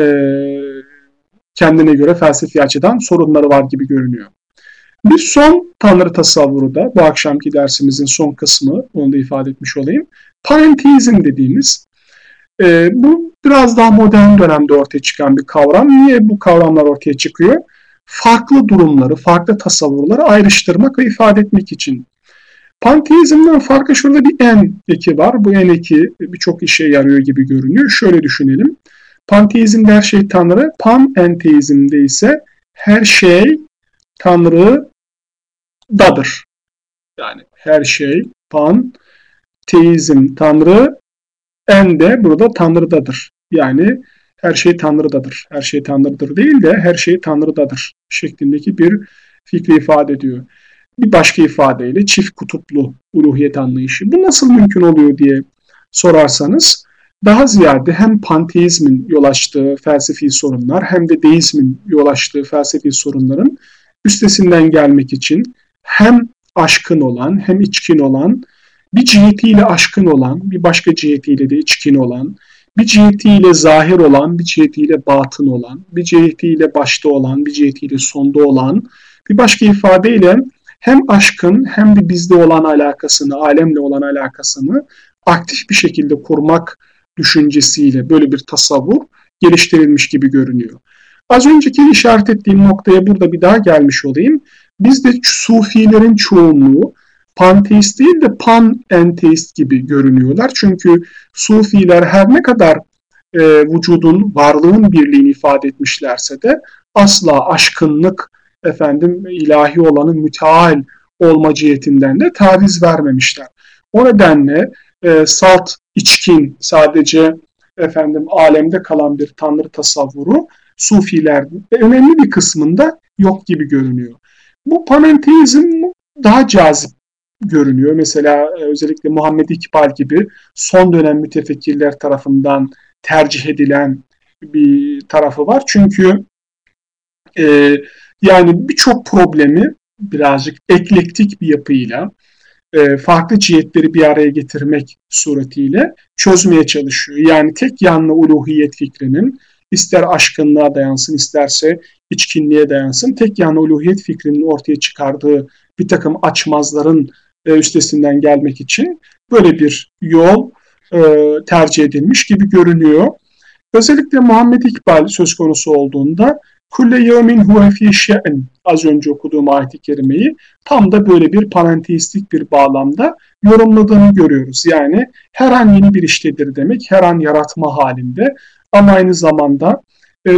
kendine göre felsefi açıdan sorunları var gibi görünüyor. Bir son tanrı tasavvuru da bu akşamki dersimizin son kısmı, onu da ifade etmiş olayım. Panenteizm dediğimiz, e, bu biraz daha modern dönemde ortaya çıkan bir kavram. Niye bu kavramlar ortaya çıkıyor? Farklı durumları, farklı tasavvurları ayrıştırmak ve ifade etmek için. Panteizmden farkı şurada bir en eki var. Bu en eki birçok işe yarıyor gibi görünüyor. Şöyle düşünelim. Panteizmde her şey Tanrı, panenteizmde ise her şey Tanrı dadır. Yani her şey pan, teizm Tanrı, en de burada Tanrı'dadır. Yani her şey Tanrı'dadır. Her şey Tanrı'dır değil de her şey Tanrı'dadır şeklindeki bir fikri ifade ediyor. Bir başka ifadeyle çift kutuplu uluhiyet anlayışı. Bu nasıl mümkün oluyor diye sorarsanız daha ziyade hem panteizmin yol açtığı felsefi sorunlar hem de deizmin yol açtığı felsefi sorunların üstesinden gelmek için hem aşkın olan hem içkin olan bir cihetiyle aşkın olan bir başka cihetiyle de içkin olan bir cihetiyle zahir olan bir cihetiyle batın olan bir cihetiyle başta olan bir cihetiyle sonda olan bir başka ifadeyle hem aşkın hem de bizde olan alakasını, alemle olan alakasını aktif bir şekilde kurmak düşüncesiyle böyle bir tasavvur geliştirilmiş gibi görünüyor. Az önceki işaret ettiğim noktaya burada bir daha gelmiş olayım. Bizde sufilerin çoğunluğu panteist değil de pan-enteist gibi görünüyorlar. Çünkü sufiler her ne kadar e, vücudun, varlığın birliğini ifade etmişlerse de asla aşkınlık, efendim ilahi olanın müteal olma cihetinden de taviz vermemişler. O nedenle e, salt, içkin, sadece efendim alemde kalan bir tanrı tasavvuru Sufiler önemli bir kısmında yok gibi görünüyor. Bu panenteizm daha cazip görünüyor. Mesela e, özellikle Muhammed İkbal gibi son dönem mütefekkirler tarafından tercih edilen bir tarafı var. Çünkü e, yani birçok problemi birazcık eklektik bir yapıyla e, farklı cihetleri bir araya getirmek suretiyle çözmeye çalışıyor. Yani tek yanlı uluhiyet fikrinin ister aşkınlığa dayansın isterse içkinliğe dayansın. Tek yani uluhiyet fikrinin ortaya çıkardığı bir takım açmazların e, üstesinden gelmek için böyle bir yol e, tercih edilmiş gibi görünüyor. Özellikle Muhammed İkbal söz konusu olduğunda Kulle yevmin huve fî şe'n az önce okuduğum ayet-i kerimeyi tam da böyle bir panenteistik bir bağlamda yorumladığını görüyoruz. Yani her an yeni bir iştedir demek, her an yaratma halinde ama aynı zamanda e,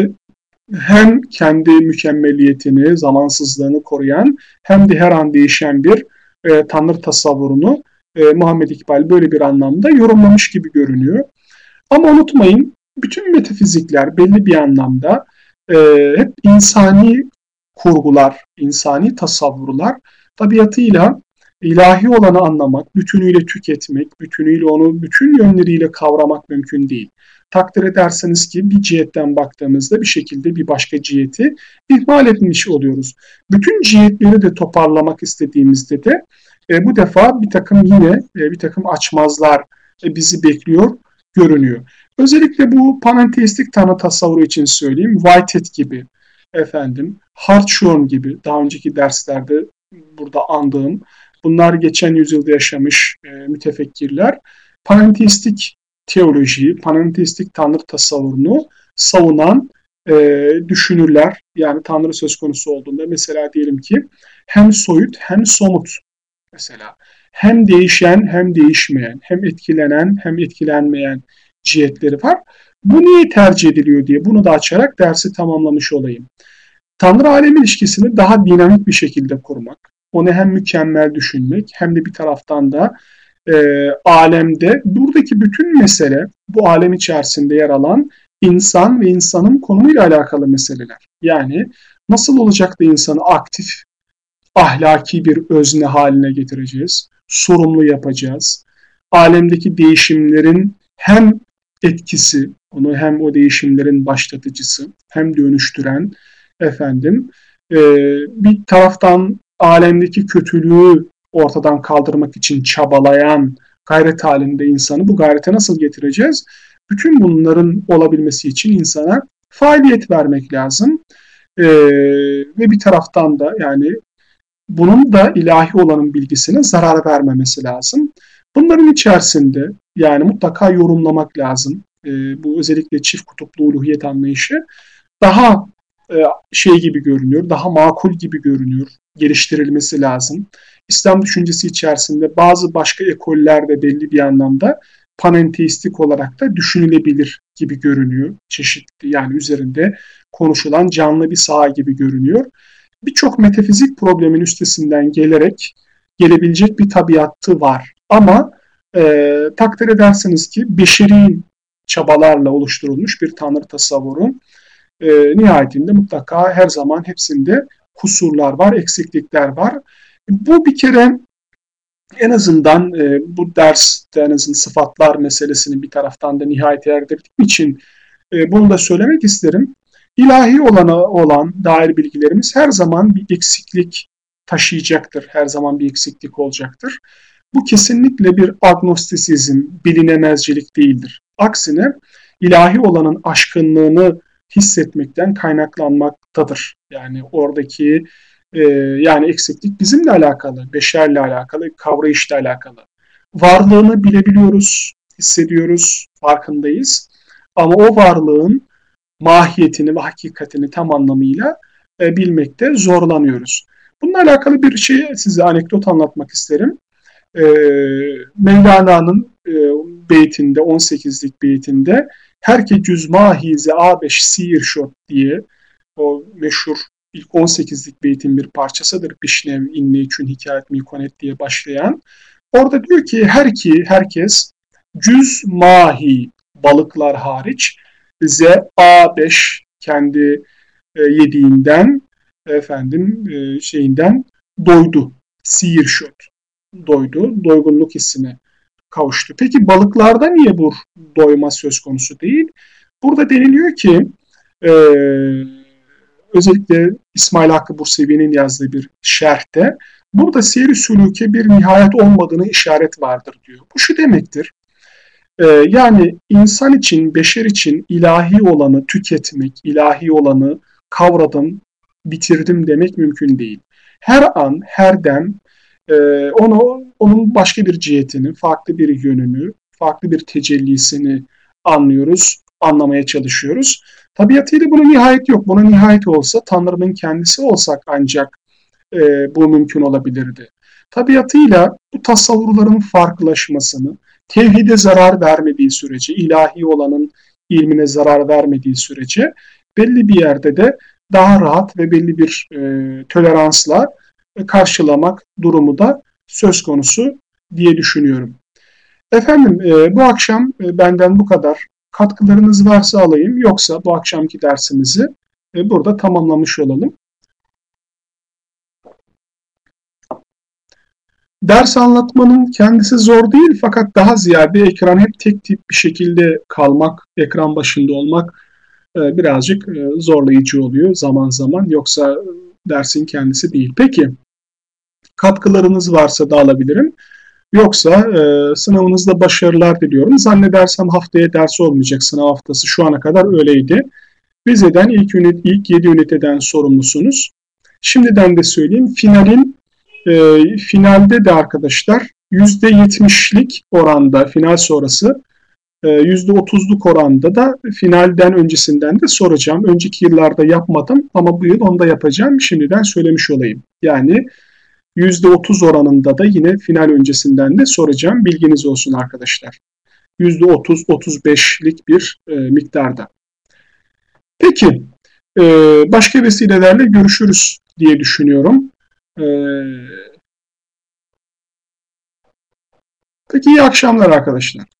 hem kendi mükemmeliyetini, zamansızlığını koruyan hem de her an değişen bir e, tanrı tasavvurunu e, Muhammed İkbal böyle bir anlamda yorumlamış gibi görünüyor. Ama unutmayın bütün metafizikler belli bir anlamda e, hep insani kurgular, insani tasavvurlar tabiatıyla ilahi olanı anlamak, bütünüyle tüketmek, bütünüyle onu bütün yönleriyle kavramak mümkün değil. Takdir ederseniz ki bir cihetten baktığımızda bir şekilde bir başka ciheti ihmal etmiş oluyoruz. Bütün cihetleri de toparlamak istediğimizde de e, bu defa bir takım yine e, bir takım açmazlar e, bizi bekliyor görünüyor. Özellikle bu panenteistik tanı tasavvuru için söyleyeyim. Whitehead gibi, efendim, Hartshorne gibi daha önceki derslerde burada andığım, bunlar geçen yüzyılda yaşamış e, mütefekkirler, panenteistik teolojiyi, panenteistik tanrı tasavvurunu savunan e, düşünürler. Yani tanrı söz konusu olduğunda mesela diyelim ki hem soyut hem somut mesela hem değişen hem değişmeyen, hem etkilenen hem etkilenmeyen cihetleri var. Bu niye tercih ediliyor diye bunu da açarak dersi tamamlamış olayım. Tanrı alem ilişkisini daha dinamik bir şekilde kurmak, onu hem mükemmel düşünmek hem de bir taraftan da e, alemde buradaki bütün mesele bu alem içerisinde yer alan insan ve insanın konumuyla alakalı meseleler. Yani nasıl olacak da insanı aktif, ahlaki bir özne haline getireceğiz, sorumlu yapacağız. Alemdeki değişimlerin hem etkisi, onu hem o değişimlerin başlatıcısı, hem dönüştüren efendim e, bir taraftan alemdeki kötülüğü ortadan kaldırmak için çabalayan gayret halinde insanı bu gayrete nasıl getireceğiz? Bütün bunların olabilmesi için insana faaliyet vermek lazım. Ee, ve bir taraftan da yani bunun da ilahi olanın bilgisine zarar vermemesi lazım. Bunların içerisinde yani mutlaka yorumlamak lazım. E, bu özellikle çift kutuplu uluhiyet anlayışı daha e, şey gibi görünüyor, daha makul gibi görünüyor. Geliştirilmesi lazım. İslam düşüncesi içerisinde bazı başka ekoller de belli bir anlamda panenteistik olarak da düşünülebilir gibi görünüyor. Çeşitli yani üzerinde konuşulan canlı bir saha gibi görünüyor. Birçok metafizik problemin üstesinden gelerek gelebilecek bir tabiatı var. Ama e, takdir edersiniz ki beşeri çabalarla oluşturulmuş bir tanrı tasavvuru e, nihayetinde mutlaka her zaman hepsinde kusurlar var, eksiklikler var. Bu bir kere en azından e, bu derste en azından sıfatlar meselesini bir taraftan da nihayet erdirdiğim için e, bunu da söylemek isterim. İlahi olana olan dair bilgilerimiz her zaman bir eksiklik taşıyacaktır. Her zaman bir eksiklik olacaktır. Bu kesinlikle bir agnostisizm, bilinemezcilik değildir. Aksine ilahi olanın aşkınlığını hissetmekten kaynaklanmaktadır. Yani oradaki e, yani eksiklik bizimle alakalı, beşerle alakalı, kavrayışla alakalı. Varlığını bilebiliyoruz, hissediyoruz, farkındayız. Ama o varlığın mahiyetini ve hakikatini tam anlamıyla e, bilmekte zorlanıyoruz. Bununla alakalı bir şey size anekdot anlatmak isterim. E, Mevlana'nın e, beytinde, 18'lik beytinde Herke cüz mahize A5 sihir şot diye o meşhur ilk 18'lik beytin bir parçasıdır. Bişnev inni için hikayet mikonet diye başlayan. Orada diyor ki her ki herkes cüz mahi balıklar hariç z A5 kendi e, yediğinden efendim e, şeyinden doydu. Sihir şot doydu. Doygunluk hissine kavuştu. Peki balıklarda niye bu doyma söz konusu değil? Burada deniliyor ki e, özellikle İsmail Hakkı Bursevi'nin yazdığı bir şerhte burada seyir sülüke bir nihayet olmadığını işaret vardır diyor. Bu şu demektir. E, yani insan için, beşer için ilahi olanı tüketmek, ilahi olanı kavradım, bitirdim demek mümkün değil. Her an, her dem e, onu onun başka bir cihetini, farklı bir yönünü, farklı bir tecellisini anlıyoruz, anlamaya çalışıyoruz. Tabiatıyla bunun nihayet yok. Buna nihayet olsa Tanrı'nın kendisi olsak ancak e, bu mümkün olabilirdi. Tabiatıyla bu tasavvurların farklılaşmasını, tevhide zarar vermediği sürece, ilahi olanın ilmine zarar vermediği sürece belli bir yerde de daha rahat ve belli bir e, toleransla karşılamak durumu da söz konusu diye düşünüyorum. Efendim e, bu akşam e, benden bu kadar. Katkılarınız varsa alayım yoksa bu akşamki dersimizi e, burada tamamlamış olalım. Ders anlatmanın kendisi zor değil fakat daha ziyade ekran hep tek tip bir şekilde kalmak, ekran başında olmak e, birazcık e, zorlayıcı oluyor zaman zaman. Yoksa dersin kendisi değil. Peki katkılarınız varsa da alabilirim. Yoksa e, sınavınızda başarılar diliyorum. Zannedersem haftaya ders olmayacak sınav haftası. Şu ana kadar öyleydi. Vizeden ilk, ünit, ilk 7 üniteden sorumlusunuz. Şimdiden de söyleyeyim. Finalin e, finalde de arkadaşlar %70'lik oranda final sonrası %30'luk e, oranda da finalden öncesinden de soracağım. Önceki yıllarda yapmadım ama bu yıl onu da yapacağım. Şimdiden söylemiş olayım. Yani %30 oranında da yine final öncesinden de soracağım. Bilginiz olsun arkadaşlar. %30-35'lik bir e, miktarda. Peki, e, başka vesilelerle görüşürüz diye düşünüyorum. E, peki iyi akşamlar arkadaşlar.